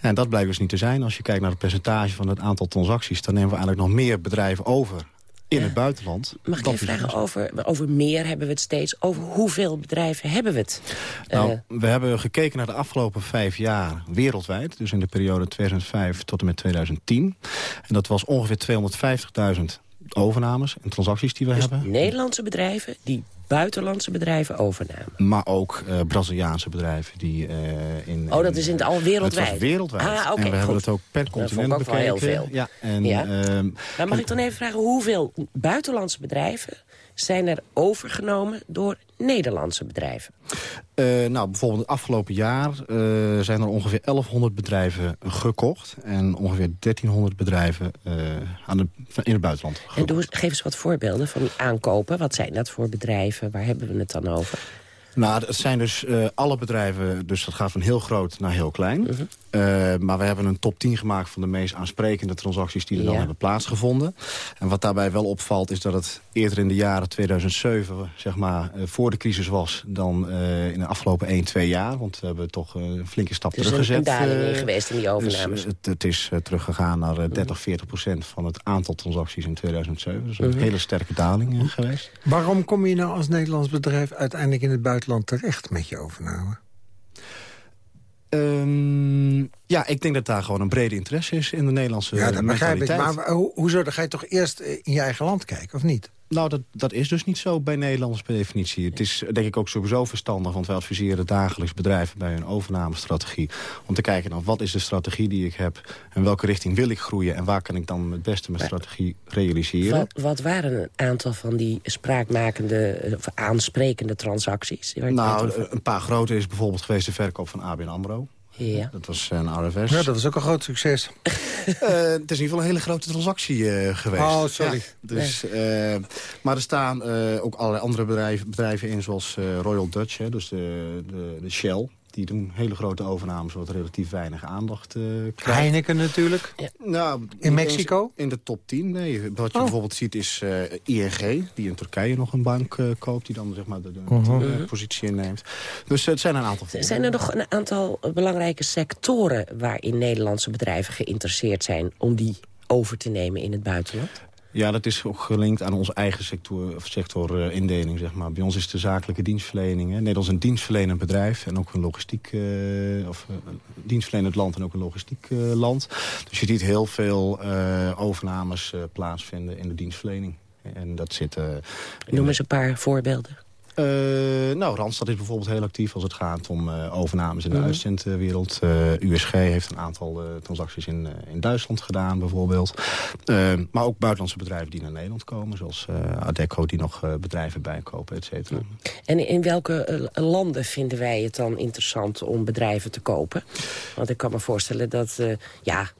En dat blijkt dus niet te zijn. Als je kijkt naar het percentage van het aantal transacties... dan nemen we eigenlijk nog meer bedrijven over in het buitenland. Mag ik even vragen, over, over meer hebben we het steeds. Over hoeveel bedrijven hebben we het? Nou, Eh, we hebben gekeken naar de afgelopen vijf jaar wereldwijd. Dus in de periode 2005 tot en met 2010. En dat was ongeveer 250.000 overnames en transacties die we dus hebben. Nederlandse bedrijven die buitenlandse bedrijven overnamen. Maar ook eh, Braziliaanse bedrijven die eh, in... Oh, dat is in het al wereldwijd? Het was wereldwijd. Ah, oké, en we hebben het ook per Dat continent vond ik ook wel heel bekeken. veel. Ja, en, Ja. ehm, Maar mag ik dan even vragen, hoeveel buitenlandse bedrijven zijn er overgenomen door Nederlandse bedrijven? Uh, nou, bijvoorbeeld het afgelopen jaar uh, zijn er ongeveer 1100 bedrijven gekocht. En ongeveer 1300 bedrijven uh, aan de, in het buitenland. Gekocht. En doe, geef eens wat voorbeelden van die aankopen. Wat zijn dat voor bedrijven? Waar hebben we het dan over? Nou, het zijn dus uh, alle bedrijven, dus dat gaat van heel groot naar heel klein. Uh -huh. Uh, maar we hebben een top 10 gemaakt van de meest aansprekende transacties die er ja. dan hebben plaatsgevonden. En wat daarbij wel opvalt is dat het eerder in de jaren 2007, zeg maar, uh, voor de crisis was... dan in de afgelopen 1, 2 jaar. Want we hebben toch een flinke stap dus teruggezet. Er is een daling in geweest in die overnames. Dus, het, het, is teruggegaan naar 30, 40 procent van het aantal transacties in 2007. Dus een Mhm. -huh. hele sterke daling geweest. Waarom kom je nou als Nederlands bedrijf uiteindelijk in het buitenland terecht met je overname? Um, ja, ik denk dat daar gewoon een brede interesse is in de Nederlandse Ja, dat begrijp ik. Maar ho hoezo? Dan ga je toch eerst in je eigen land kijken, of niet? Nou, dat, dat is dus niet zo bij Nederlanders per definitie. Het is denk ik ook sowieso verstandig, want wij adviseren dagelijks bedrijven bij hun overnamestrategie. Om te kijken naar wat is de strategie die ik heb en welke richting wil ik groeien en waar kan ik dan het beste mijn strategie realiseren. Wat, wat waren een aantal van die spraakmakende of aansprekende transacties? Nou, een paar grote is bijvoorbeeld geweest de verkoop van ABN AMRO. Ja. Dat was een RFS. Ja, dat was ook een groot succes. uh, het is in ieder geval een hele grote transactie uh, geweest. Oh, sorry. Ja, dus, uh, maar er staan ook allerlei andere bedrijven, bedrijven in, zoals Royal Dutch, hè, dus de, de, de Shell. Die doen hele grote overnames, wat relatief weinig aandacht krijgt. Heineken natuurlijk. Ja. Nou, in Mexico? In de top 10, nee. Wat je oh. bijvoorbeeld ziet is ING, die in Turkije nog een bank koopt... die dan zeg maar de, de uh -huh. positie inneemt. Dus het zijn een aantal. Zijn er nog een aantal belangrijke sectoren... waarin Nederlandse bedrijven geïnteresseerd zijn... om die over te nemen in het buitenland? Ja, dat is ook gelinkt aan onze eigen sector, sectorindeling. zeg maar. Bij ons is de zakelijke dienstverlening. Hè. Nederland is een dienstverlenend bedrijf en ook een logistiek... Uh, of uh, dienstverlenend land en ook een logistiek land. Dus je ziet heel veel overnames plaatsvinden in de dienstverlening. En dat zit... Noem eens een paar voorbeelden. Uh, nou, Randstad is bijvoorbeeld heel actief als het gaat om uh, overnames in de Mhm. uitzendwereld. Uh, USG heeft een aantal transacties in, in Duitsland gedaan bijvoorbeeld. maar ook buitenlandse bedrijven die naar Nederland komen. Zoals Adecco die nog bedrijven bijkopen, et cetera. En in welke landen vinden wij het dan interessant om bedrijven te kopen? Want ik kan me voorstellen dat, ja,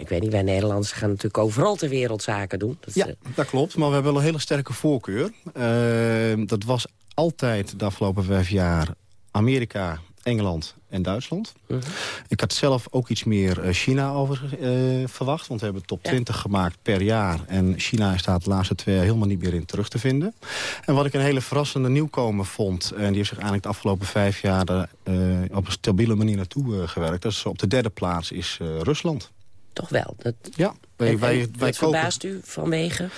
ik weet niet, wij Nederlanders gaan natuurlijk overal ter wereld zaken doen. Dat, ja, dat klopt. Maar we hebben wel een hele sterke voorkeur. Uh, dat was altijd de afgelopen vijf jaar Amerika, Engeland en Duitsland. Uh -huh. Ik had zelf ook iets meer China over uh, verwacht. Want we hebben top 20 ja. gemaakt per jaar. En China staat de laatste twee jaar helemaal niet meer in terug te vinden. En wat ik een hele verrassende nieuwkomer vond... en die heeft zich eigenlijk de afgelopen vijf jaar uh, op een stabiele manier naartoe gewerkt. Dat is op de derde plaats is Rusland. Toch wel? Dat... Ja. Wij, wij, wij verbaast u vanwege?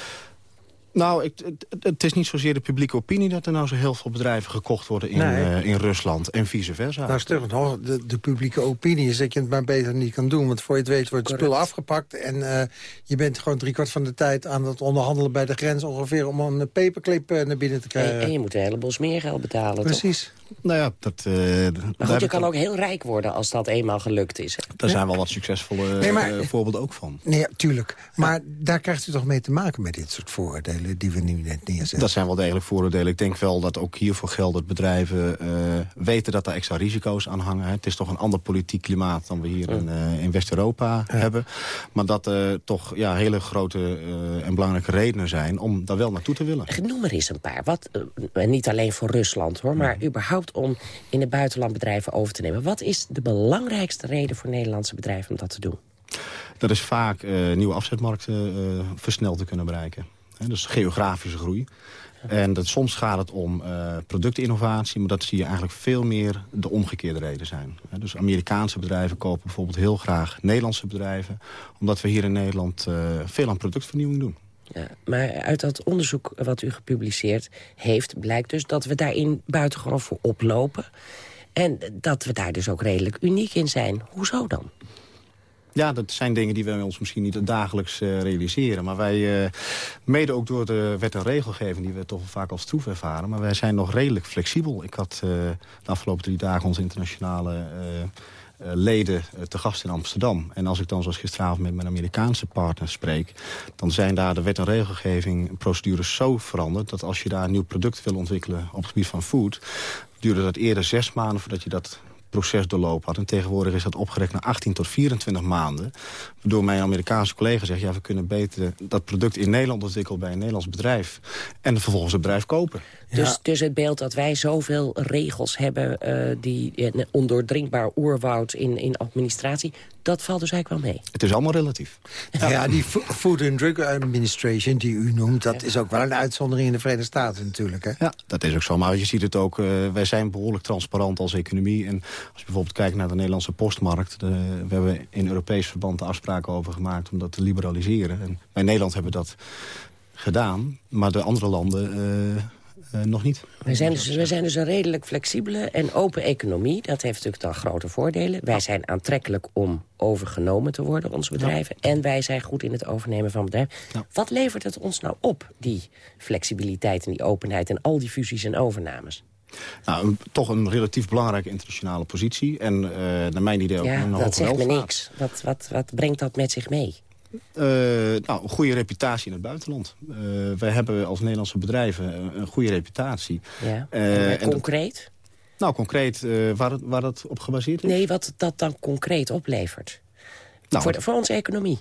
Nou, ik, het, het, is niet zozeer de publieke opinie... dat er nou zo heel veel bedrijven gekocht worden in, nee. uh, in Rusland en vice versa. Nou, sterker nog, de, de, publieke opinie is dat je het maar beter niet kan doen. Want voor je het weet wordt het spul afgepakt... en uh, je bent gewoon driekwart van de tijd aan het onderhandelen bij de grens... ongeveer om een paperclip uh, naar binnen te krijgen. En, en, je moet een heleboel smeergeld betalen, Precies. Toch? Nou ja, dat... maar goed, je kan ook heel rijk worden als dat eenmaal gelukt is. Hè? Daar zijn wel wat succesvolle nee, maar, voorbeelden ook van. Nee, tuurlijk. Maar ja. daar krijgt u toch mee te maken met dit soort vooroordelen... die we nu net neerzetten? Dat zijn wel degelijk vooroordelen. Ik denk wel dat ook hiervoor geldt dat bedrijven uh, weten dat er extra risico's aan hangen. Het is toch een ander politiek klimaat dan we hier ja. in, uh, in West-Europa ja. hebben. Maar dat er uh, toch ja, hele grote uh, en belangrijke redenen zijn om daar wel naartoe te willen. Noem er eens een paar. Wat, uh, niet alleen voor Rusland, hoor, maar ja. Om in het buitenland bedrijven over te nemen. Wat is de belangrijkste reden voor Nederlandse bedrijven om dat te doen? Dat is vaak uh, nieuwe afzetmarkten uh, versneld te kunnen bereiken. Dus geografische groei. En dat, soms gaat het om uh, productinnovatie, maar dat zie je eigenlijk veel meer de omgekeerde reden zijn. Dus Amerikaanse bedrijven kopen bijvoorbeeld heel graag Nederlandse bedrijven, omdat we hier in Nederland veel aan productvernieuwing doen. Ja, maar uit dat onderzoek wat u gepubliceerd heeft... blijkt dus dat we daarin buitengewoon voor oplopen. En dat we daar dus ook redelijk uniek in zijn. Hoezo dan? Ja, dat zijn dingen die we ons misschien niet dagelijks uh, realiseren. Maar wij, uh, mede ook door de wet en regelgeving... die we toch vaak als troef ervaren... maar wij zijn nog redelijk flexibel. Ik had uh, de afgelopen drie dagen onze internationale leden te gast in Amsterdam. En als ik dan zoals gisteravond met mijn Amerikaanse partner spreek... dan zijn daar de wet en regelgeving, procedures zo veranderd... dat als je daar een nieuw product wil ontwikkelen op het gebied van food... duurde dat eerder zes maanden voordat je dat proces doorlopen had. En tegenwoordig is dat opgerekt naar 18 tot 24 maanden. Waardoor mijn Amerikaanse collega zegt... ja, we kunnen beter dat product in Nederland ontwikkelen bij een Nederlands bedrijf. En vervolgens het bedrijf kopen. Dus, dus het beeld dat wij zoveel regels hebben... Uh, die een ondoordringbaar oerwoud in, in administratie... dat valt dus eigenlijk wel mee. Het is allemaal relatief. Ja, die Food and Drug Administration die u noemt... dat is ook wel een uitzondering in de Verenigde Staten natuurlijk. Hè? Ja, dat is ook zo. Maar je ziet het ook, uh, wij zijn behoorlijk transparant als economie. En als je bijvoorbeeld kijkt naar de Nederlandse postmarkt... De, we hebben in Europees verband de afspraken over gemaakt om dat te liberaliseren. En bij Nederland hebben we dat gedaan, maar de andere landen... Uh, uh, nog niet. We zijn, dus, we zijn dus een redelijk flexibele en open economie. Dat heeft natuurlijk dan grote voordelen. Wij zijn aantrekkelijk om overgenomen te worden, onze bedrijven. Ja. En wij zijn goed in het overnemen van bedrijven. Ja. Wat levert het ons nou op, die flexibiliteit en die openheid... en al die fusies en overnames? Nou, een, toch een relatief belangrijke internationale positie. En uh, naar mijn idee ook ja, een dat zegt me niks. Wat, wat, wat brengt dat met zich mee? Uh, nou, een goede reputatie in het buitenland. Uh, wij hebben als Nederlandse bedrijven een goede reputatie. Ja. Uh, en concreet? Dat, nou, concreet waar, het, waar dat op gebaseerd is? Nee, wat dat dan concreet oplevert. Nou, voor, de, voor onze economie.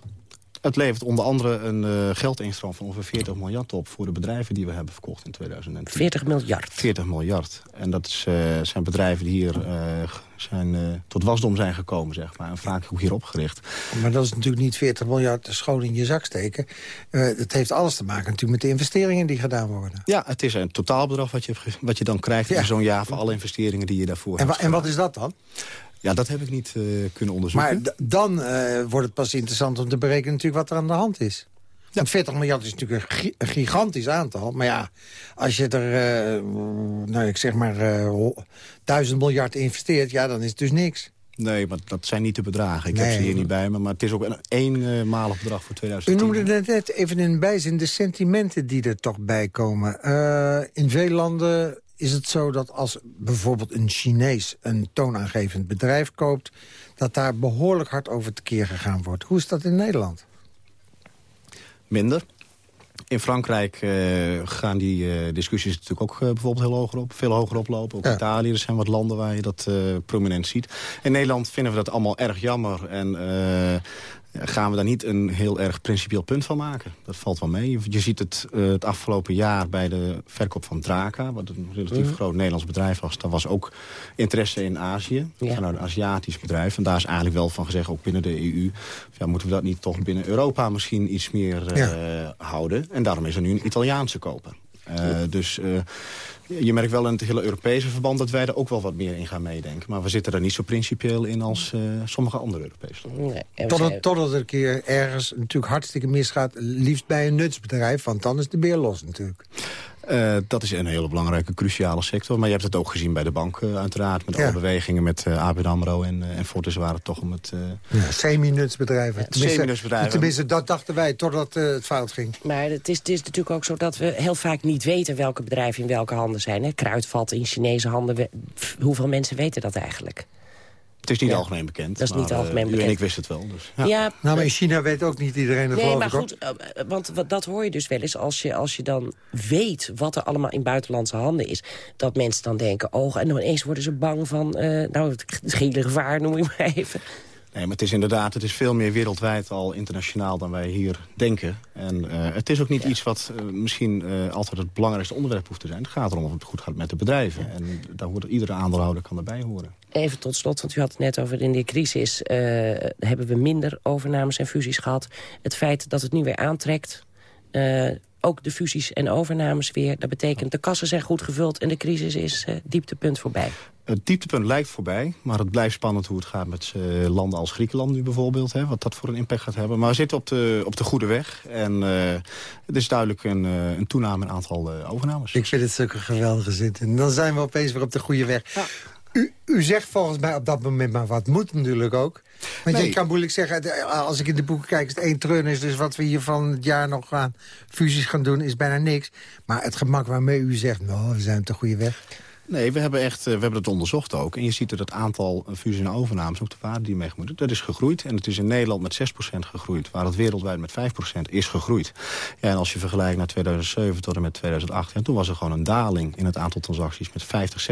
Het levert onder andere een uh, geldinstroom van ongeveer 40 miljard op... voor de bedrijven die we hebben verkocht in 2010. 40 miljard? 40 miljard. En dat is, uh, zijn bedrijven die hier uh, zijn, tot wasdom zijn gekomen, zeg maar. En vaak ook hier opgericht. Maar dat is natuurlijk niet 40 miljard schoon in je zak steken. het heeft alles te maken natuurlijk met de investeringen die gedaan worden. Ja, het is een totaalbedrag wat je, wat je dan krijgt ja. in zo'n jaar... voor alle investeringen die je daarvoor en hebt. En wat is dat dan? Ja, dat heb ik niet uh, kunnen onderzoeken. Maar dan uh, wordt het pas interessant om te berekenen natuurlijk wat er aan de hand is. Ja. Want 40 miljard is natuurlijk een, gi een, gigantisch aantal. Maar ja, als je er, uh, nou ik zeg maar, duizend miljard investeert... ja, dan is het dus niks. Nee, maar dat zijn niet de bedragen. Ik nee, heb ze hier niet bij me, maar het is ook een eenmalig bedrag voor 2010. U noemde het net even in bijzin de sentimenten die er toch bij komen. in veel landen is het zo dat als bijvoorbeeld een Chinees een toonaangevend bedrijf koopt... dat daar behoorlijk hard over tekeer gegaan wordt. Hoe is dat in Nederland? Minder. In Frankrijk uh, gaan die uh, discussies natuurlijk ook uh, bijvoorbeeld heel hoger op, veel hoger oplopen. Ook ja. Italië, er zijn wat landen waar je dat prominent ziet. In Nederland vinden we dat allemaal erg jammer. En gaan we daar niet een heel erg principieel punt van maken. Dat valt wel mee. Je ziet het uh, het afgelopen jaar bij de verkoop van Draka... wat een relatief mm. groot Nederlands bedrijf was. Daar was ook interesse in Azië, ja. vanuit een Aziatisch bedrijf. En daar is eigenlijk wel van gezegd, ook binnen de EU... Ja, moeten we dat niet toch binnen Europa misschien iets meer uh, ja. houden. En daarom is er nu een Italiaanse koper. Uh, dus je merkt wel in het hele Europese verband dat wij er ook wel wat meer in gaan meedenken. Maar we zitten er niet zo principieel in als uh, sommige andere Europese landen. Nee, totdat, totdat er een keer ergens natuurlijk hartstikke misgaat, liefst bij een nutsbedrijf. Want dan is de beer los natuurlijk. Uh, dat is een hele belangrijke, cruciale sector. Maar je hebt het ook gezien bij de bank uh, uiteraard. Met ja. alle bewegingen met uh, ABN AMRO en, en Fortis waren het toch om het... Ja, semi-nutsbedrijven. Ja, semi-nutsbedrijven. Tenminste, dat dachten wij, totdat het fout ging. Maar het is, het is natuurlijk ook zo dat we heel vaak niet weten... welke bedrijven in welke handen zijn. Hè? Kruidvat in Chinese handen. Hoeveel mensen weten dat eigenlijk? Het is niet ja. algemeen bekend. Dat is niet algemeen bekend. en ik wist het wel. Dus. Ja. ja. nou, maar in China weet ook niet iedereen het Nee, maar goed, uh, want dat hoor je dus wel eens. Als je, als je dan weet wat er allemaal in buitenlandse handen is... dat mensen dan denken, oh, en dan ineens worden ze bang van... Uh, nou, het gele gevaar noem ik maar even. Nee, maar het is inderdaad, het is veel meer wereldwijd al internationaal dan wij hier denken. En uh, het is ook niet ja. iets wat uh, misschien uh, altijd het belangrijkste onderwerp hoeft te zijn. Het gaat erom of het goed gaat met de bedrijven. Ja. En daar hoort iedere aandeelhouder kan erbij horen. Even tot slot, want u had het net over in de crisis... hebben we minder overnames en fusies gehad. Het feit dat het nu weer aantrekt ook de fusies en overnames weer. Dat betekent de kassen zijn goed gevuld en de crisis is uh, dieptepunt voorbij. Het dieptepunt lijkt voorbij, maar het blijft spannend hoe het gaat met uh, landen als Griekenland nu bijvoorbeeld. Hè, wat dat voor een impact gaat hebben. Maar we zitten op de, op de goede weg en uh, het is duidelijk een, uh, een toename in het aantal overnames. Ik vind het zulke geweldige zin. En dan zijn we opeens weer op de goede weg. Ja. U, u zegt volgens mij op dat moment, maar wat moet natuurlijk ook. Want nee. je kan moeilijk zeggen, als ik in de boeken kijk... is het één treun is, dus wat we hier van het jaar nog aan fusies gaan doen... is bijna niks. Maar het gemak waarmee u zegt, nou, we zijn op de goede weg... Nee, we hebben, echt, we hebben het onderzocht ook. En je ziet dat het aantal fusies en overnames, ook de waarde die mee gemoeid, dat is gegroeid. En het is in Nederland met 6% gegroeid, waar het wereldwijd met 5% is gegroeid. Ja, en als je vergelijkt naar 2007 tot en met 2008, en toen was er gewoon een daling in het aantal transacties met 50,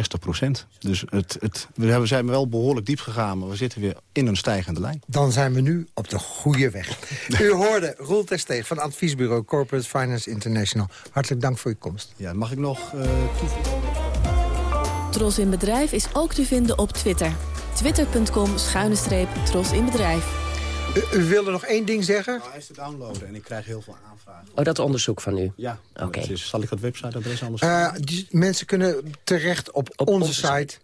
60%. Dus het, het, we zijn wel behoorlijk diep gegaan, maar we zitten weer in een stijgende lijn. Dan zijn we nu op de goede weg. U hoorde Roel Tersteeg van adviesbureau Corporate Finance International. Hartelijk dank voor uw komst. Ja, mag ik nog uh, toevoegen? Tros in Bedrijf is ook te vinden op Twitter. Twitter.com schuine streep Tros in Bedrijf. U, u, wilde nog één ding zeggen? Nou, hij is te downloaden en ik krijg heel veel aanvragen. Oh, dat onderzoek van u? Ja. Oké. Zal ik dat websiteadres anders... Uh, mensen kunnen terecht op, op onze, onze site.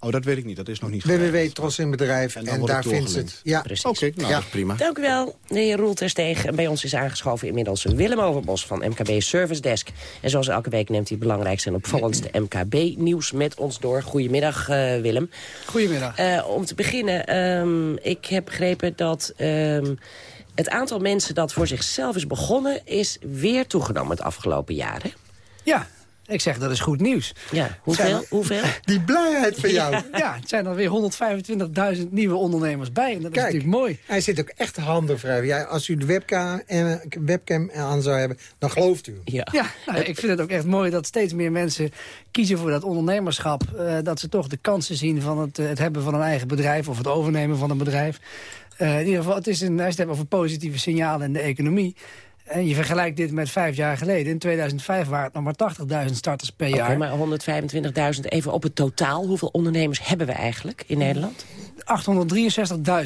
Oh, dat weet ik niet. Dat is nog niet www.trosinbedrijf. En, en daar vindt het. Ja, precies. Oké, nou, ja. prima. Dank u wel, de heer Roel Tersteeg. En bij ons is aangeschoven inmiddels Willem Overbos van MKB Service Desk. En zoals elke week neemt hij het belangrijkste en opvallendste MKB-nieuws met ons door. Goedemiddag, uh, Willem. Goedemiddag. Uh, om te beginnen, um, ik heb begrepen dat... Um, het aantal mensen dat voor zichzelf is begonnen... is weer toegenomen het afgelopen jaar, hè? Ja, ik zeg, dat is goed nieuws. Ja, hoeveel? hoeveel? Die blijheid van jou. Ja, ja het zijn er weer 125.000 nieuwe ondernemers bij. En dat Kijk, is natuurlijk mooi. Hij zit ook echt handen vrij. Ja, als u de webcam, eh, webcam aan zou hebben, dan gelooft u. Ja, ja nou, ik vind het ook echt mooi dat steeds meer mensen kiezen voor dat ondernemerschap. Uh, dat ze toch de kansen zien van het, het hebben van een eigen bedrijf... of het overnemen van een bedrijf. Uh, in ieder geval, het is een, als je het hebt over positieve signalen in de economie... En je vergelijkt dit met vijf jaar geleden. In 2005 waren het nog maar 80.000 starters per jaar. Maar 125.000 even op het totaal. Hoeveel ondernemers hebben we eigenlijk in Nederland?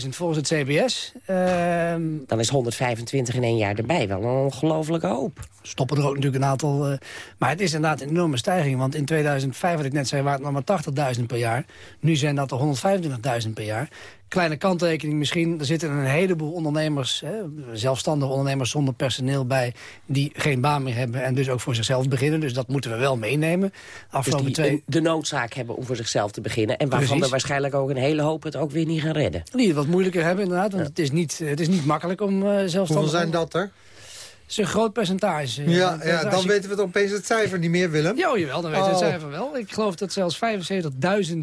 863.000 volgens het CBS. Uh, Dan is 125 in één jaar erbij wel een ongelofelijke hoop. Stoppen er ook natuurlijk een aantal... Uh, maar het is inderdaad een enorme stijging. Want in 2005, wat ik net zei, waren het nog maar 80.000 per jaar. Nu zijn dat er 125.000 per jaar kleine kanttekening misschien. Er zitten een heleboel ondernemers, hè, zelfstandige ondernemers zonder personeel bij... die geen baan meer hebben en dus ook voor zichzelf beginnen. Dus dat moeten we wel meenemen. Afgelopen dus die twee... de noodzaak hebben om voor zichzelf te beginnen. En waarvan Precies. er waarschijnlijk ook een hele hoop het ook weer niet gaan redden. Die het wat moeilijker hebben inderdaad. Want ja. het, is niet, het is niet makkelijk om uh, zelfstandig... Hoeveel zijn dat er? is een groot percentage. Ja, ja dan je... weten we het opeens het cijfer niet meer, Willem. Ja, jawel, dan weten we oh. het cijfer wel. Ik geloof dat zelfs 75.000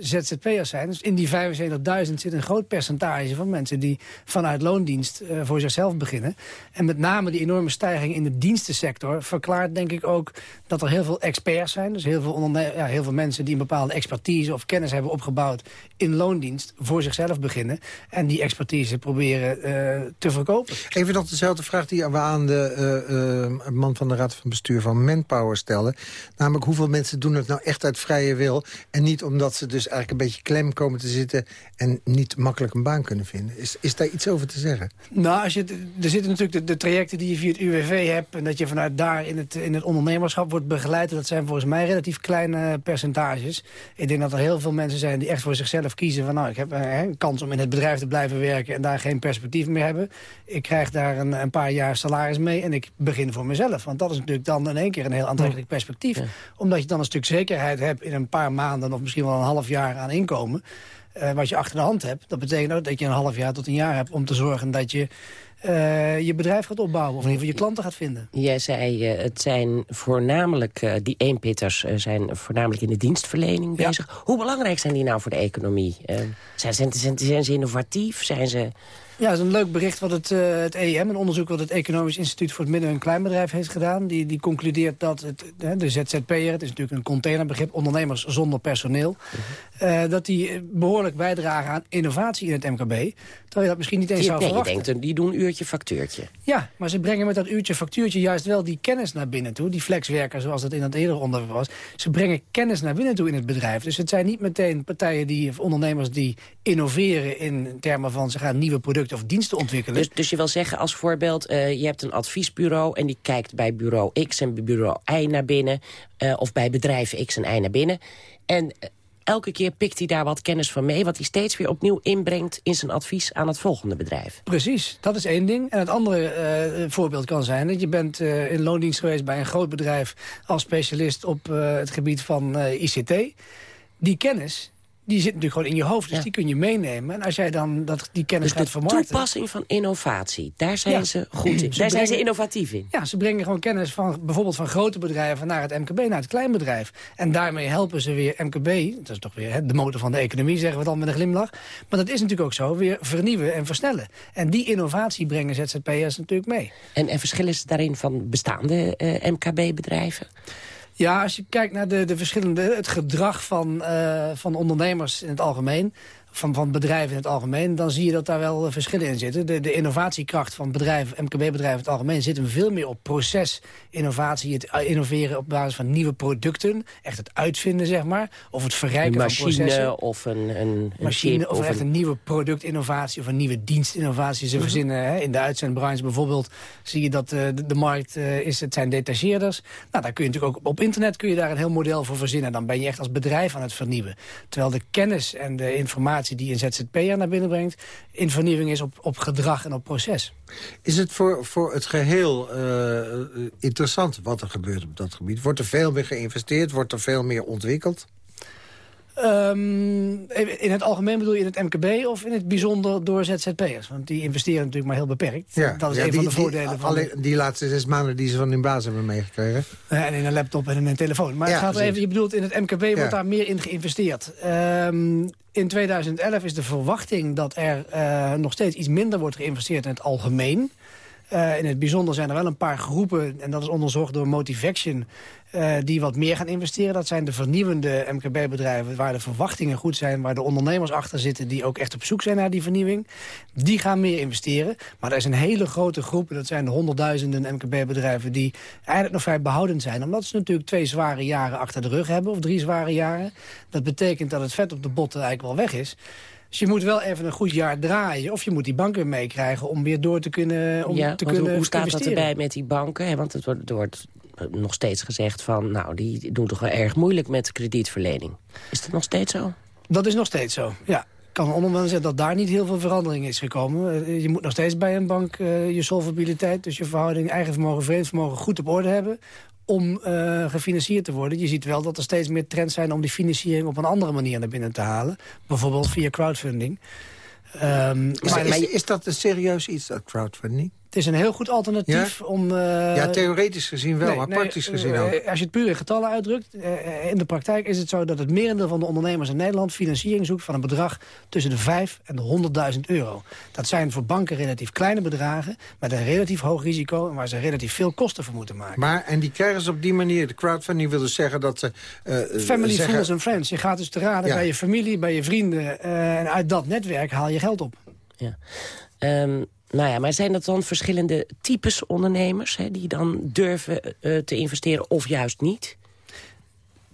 ZZP'ers zijn. Dus in die 75.000 zit een groot percentage van mensen die vanuit loondienst uh, voor zichzelf beginnen. En met name die enorme stijging in de dienstensector verklaart denk ik ook dat er heel veel experts zijn. Dus heel veel, ja, heel veel mensen die een bepaalde expertise of kennis hebben opgebouwd in loondienst voor zichzelf beginnen. En die expertise proberen uh, te verkopen. Even nog dezelfde vraag die we aan de uh, man van de Raad van Bestuur van Manpower stellen. Namelijk hoeveel mensen doen het nou echt uit vrije wil en niet omdat ze dus eigenlijk een beetje klem komen te zitten... en niet makkelijk een baan kunnen vinden. Is, is daar iets over te zeggen? Nou, als je, er zitten natuurlijk de, de trajecten die je via het UWV hebt... en dat je vanuit daar in het, in het ondernemerschap wordt begeleid. Dat zijn volgens mij relatief kleine percentages. Ik denk dat er heel veel mensen zijn die echt voor zichzelf kiezen... van nou, ik heb een, een kans om in het bedrijf te blijven werken... en daar geen perspectief meer hebben. Ik krijg daar een, een paar jaar salaris mee en ik begin voor mezelf. Want dat is natuurlijk dan in één keer een heel aantrekkelijk perspectief. Ja. Omdat je dan een stuk zekerheid hebt in een paar maanden... of misschien wel een half jaar aan inkomen... Uh, wat je achter de hand hebt. Dat betekent ook dat je een half jaar tot een jaar hebt om te zorgen dat je uh, je bedrijf gaat opbouwen. Of in ieder geval je klanten gaat vinden. Jij zei, uh, het zijn voornamelijk, die eenpitters zijn voornamelijk in de dienstverlening bezig. Hoe belangrijk zijn die nou voor de economie? zijn, zijn, zijn, zijn ze innovatief? Zijn ze... Ja, dat is een leuk bericht wat het, uh, het EM, een onderzoek wat het Economisch Instituut voor het Midden- en Kleinbedrijf heeft gedaan. Die, die concludeert dat het, de ZZP'er, het is natuurlijk een containerbegrip, ondernemers zonder personeel, uh, dat die behoorlijk bijdragen aan innovatie in het MKB. Terwijl je dat misschien niet eens die, zou nee, verwachten. Je denkt, die doen een uurtje factuurtje. Ja, maar ze brengen met dat uurtje factuurtje juist wel die kennis naar binnen toe. Die flexwerker, zoals het in het eerdere onderwerp was. Ze brengen kennis naar binnen toe in het bedrijf. Dus het zijn niet meteen partijen die, of ondernemers die innoveren in termen van ze gaan nieuwe producten of diensten ontwikkelen. Dus, dus je wil zeggen als voorbeeld, uh, je hebt een adviesbureau... en die kijkt bij bureau X en bureau Y naar binnen... Uh, of bij bedrijf X en Y naar binnen. En uh, elke keer pikt hij daar wat kennis van mee... wat hij steeds weer opnieuw inbrengt in zijn advies aan het volgende bedrijf. Precies, dat is één ding. En het andere voorbeeld kan zijn dat je bent in loondienst geweest... bij een groot bedrijf als specialist op het gebied van ICT. Die kennis die zit natuurlijk gewoon in je hoofd. Dus die kun je meenemen. En als jij dan dat, die kennis dus gaat vermarkten... toepassing van innovatie, daar zijn ze goed in. Daar zijn ze innovatief in. Ja, ze brengen gewoon kennis van bijvoorbeeld van grote bedrijven... naar het MKB, naar het kleinbedrijf. En daarmee helpen ze weer MKB, dat is toch weer de motor van de economie... zeggen we dan met een glimlach. Maar dat is natuurlijk ook zo, weer vernieuwen en versnellen. En die innovatie brengen ZZP'ers natuurlijk mee. En, en verschillen ze daarin van bestaande uh, MKB-bedrijven? Ja, als je kijkt naar de, de verschillende, het gedrag van, uh, van ondernemers in het algemeen van, van bedrijven in het algemeen... dan zie je dat daar wel eh, verschillen in zitten. De, de innovatiekracht van bedrijven, MKB-bedrijven in het algemeen... zit hem veel meer op procesinnovatie, het eh, innoveren op basis van nieuwe producten. Echt het uitvinden, zeg maar. Of het verrijken van processen. of een, een machine, of, of echt een... nieuwe productinnovatie of een nieuwe dienstinnovatie. Ze mhm. verzinnen hè, in de uitzendbranche bijvoorbeeld... zie je dat uh, de, de, markt uh, is, het zijn detacheerders. Nou, daar kun je natuurlijk ook op internet kun je daar een heel model voor verzinnen. Dan ben je echt als bedrijf aan het vernieuwen. Terwijl de kennis en de informatie die een ZZP'er naar binnen brengt... in vernieuwing is op, op gedrag en op proces. Is het voor, voor het geheel uh, interessant wat er gebeurt op dat gebied? Wordt er veel meer geïnvesteerd? Wordt er veel meer ontwikkeld? Um, in het algemeen bedoel je in het MKB of in het bijzonder door ZZP'ers? Want die investeren natuurlijk maar heel beperkt. Ja, dat is een van de voordelen. van alleen die laatste zes maanden die ze van hun baas hebben meegekregen. en in een laptop en in een telefoon. Maar het gaat even, je bedoelt in het MKB wordt daar meer in geïnvesteerd. Um, in 2011 is de verwachting dat er uh, nog steeds iets minder wordt geïnvesteerd in het algemeen. Uh, in het bijzonder zijn er wel een paar groepen, en dat is onderzocht door Motivaction... Uh, die wat meer gaan investeren. Dat zijn de vernieuwende MKB-bedrijven waar de verwachtingen goed zijn... waar de ondernemers achter zitten die ook echt op zoek zijn naar die vernieuwing. Die gaan meer investeren. Maar er is een hele grote groep, dat zijn de honderdduizenden MKB-bedrijven... die eigenlijk nog vrij behoudend zijn. Omdat ze natuurlijk twee zware jaren achter de rug hebben, of drie zware jaren. Dat betekent dat het vet op de botten eigenlijk wel weg is. Dus je moet wel even een goed jaar draaien. Of je moet die banken meekrijgen om weer door te kunnen om ja, te kunnen hoe staat dat erbij met die banken? Want het wordt, er wordt nog steeds gezegd van... nou, die doen toch wel erg moeilijk met kredietverlening. Is dat nog steeds zo? Dat is nog steeds zo, ja kan onderwijs zeggen dat daar niet heel veel verandering is gekomen. Eh, je moet nog steeds bij een bank uh, je solvabiliteit, dus je verhouding eigen vermogen, vreemd vermogen goed op orde hebben om uh, gefinancierd te worden. Je ziet wel dat er steeds meer trends zijn om die financiering op een andere manier naar binnen te halen. Bijvoorbeeld via crowdfunding. Um, is, maar, is, is, dat een serieus iets, dat crowdfunding? Het is een heel goed alternatief om... Uh, ja, theoretisch gezien wel, maar praktisch gezien ook. Als je het puur in getallen uitdrukt... Uh, in de praktijk is het zo dat het merendeel van de ondernemers in Nederland... financiering zoekt van een bedrag tussen de 5 en de 100.000 euro. Dat zijn voor banken relatief kleine bedragen... met een relatief hoog risico... en waar ze relatief veel kosten voor moeten maken. Maar, en die krijgen ze op die manier... de crowdfunding wil dus zeggen dat ze... Uh, Family, zeggen... friends and friends. Je gaat dus te raden bij je familie, bij je vrienden... en uit dat netwerk haal je geld op. Ja. Um, nou ja, maar zijn dat dan verschillende types ondernemers... Hè, die dan durven uh, te investeren of juist niet?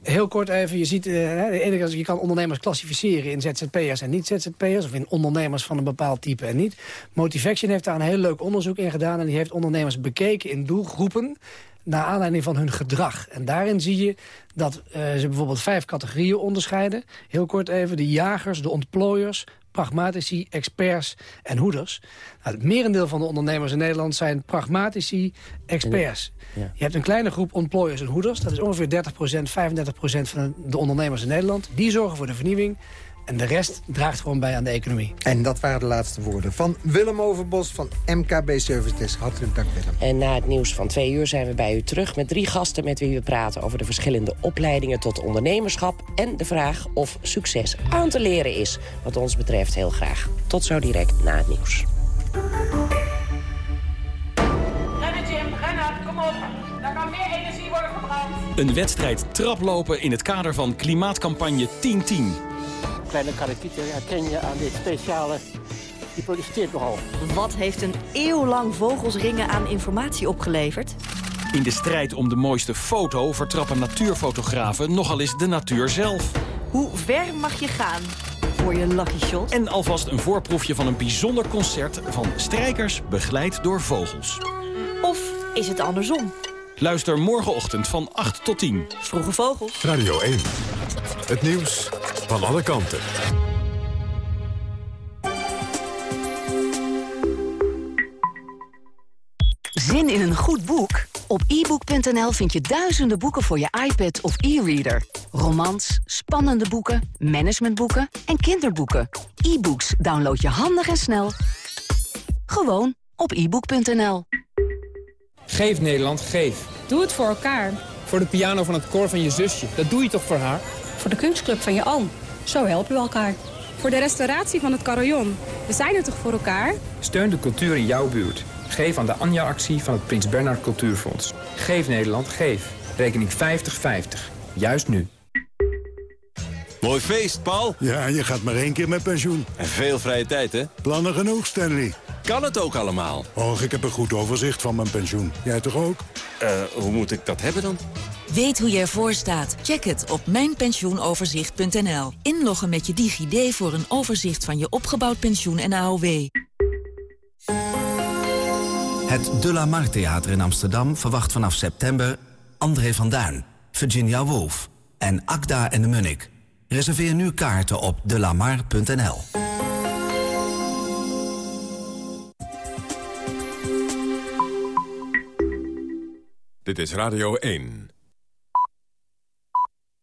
Heel kort even, je ziet, uh, je kan ondernemers klassificeren in ZZP'ers en niet-ZZP'ers... of in ondernemers van een bepaald type en niet. Motivaction heeft daar een heel leuk onderzoek in gedaan... en die heeft ondernemers bekeken in doelgroepen naar aanleiding van hun gedrag. En daarin zie je dat uh, ze bijvoorbeeld vijf categorieën onderscheiden. Heel kort even, de jagers, de ontplooiers, pragmatici, experts en hoeders. Nou, het merendeel van de ondernemers in Nederland zijn pragmatici, experts. Je hebt een kleine groep employers en hoeders. Dat is ongeveer 30% 35% van de ondernemers in Nederland. Die zorgen voor de vernieuwing. En de rest draagt gewoon bij aan de economie. En dat waren de laatste woorden van Willem Overbos van MKB Service Desk. Hartelijk dank Willem. En na het nieuws van twee uur zijn we bij u terug met drie gasten... met wie we praten over de verschillende opleidingen tot ondernemerschap... en de vraag of succes aan te leren is. Wat ons betreft heel graag. Tot zo direct na het nieuws. Rennen Jim, rennen, kom op. Daar kan meer energie worden verbrand. Een wedstrijd traplopen in het kader van klimaatcampagne 1010 kleine karakieter herken je aan dit speciale... Die protesteert nogal. Wat heeft een eeuw lang vogelsringen aan informatie opgeleverd? In de strijd om de mooiste foto vertrappen natuurfotografen nogal eens de natuur zelf. Hoe ver mag je gaan voor je lucky shot? En alvast een voorproefje van een bijzonder concert van strijkers begeleid door vogels. Of is het andersom? Luister morgenochtend van 8 tot 10. Vroege Vogels. Radio 1. Het nieuws van alle kanten. Zin in een goed boek? Op ebook.nl vind je duizenden boeken voor je iPad of e-reader. Romans, spannende boeken, managementboeken en kinderboeken. E-books download je handig en snel. Gewoon op ebook.nl. Geef Nederland, geef. Doe het voor elkaar. Voor de piano van het koor van je zusje. Dat doe je toch voor haar? Voor de kunstclub van je oom. Zo helpen we elkaar. Voor de restauratie van het carillon. We zijn er toch voor elkaar? Steun de cultuur in jouw buurt. Geef aan de Anja-actie van het Prins Bernhard Cultuurfonds. Geef Nederland, geef. Rekening 5050. Juist nu. Mooi feest, Paul. Ja, je gaat maar één keer met pensioen. En veel vrije tijd, hè? Plannen genoeg, Stanley. Kan het ook allemaal? Och, ik heb een goed overzicht van mijn pensioen. Jij toch ook? Eh, hoe moet ik dat hebben dan? Weet hoe je ervoor staat? Check het op mijnpensioenoverzicht.nl. Inloggen met je DigiD voor een overzicht van je opgebouwd pensioen en AOW. Het De La Mar Theater in Amsterdam verwacht vanaf september André van Duin, Virginia Woolf en Akda en de Munnik. Reserveer nu kaarten op delamar.nl. Dit is Radio 1.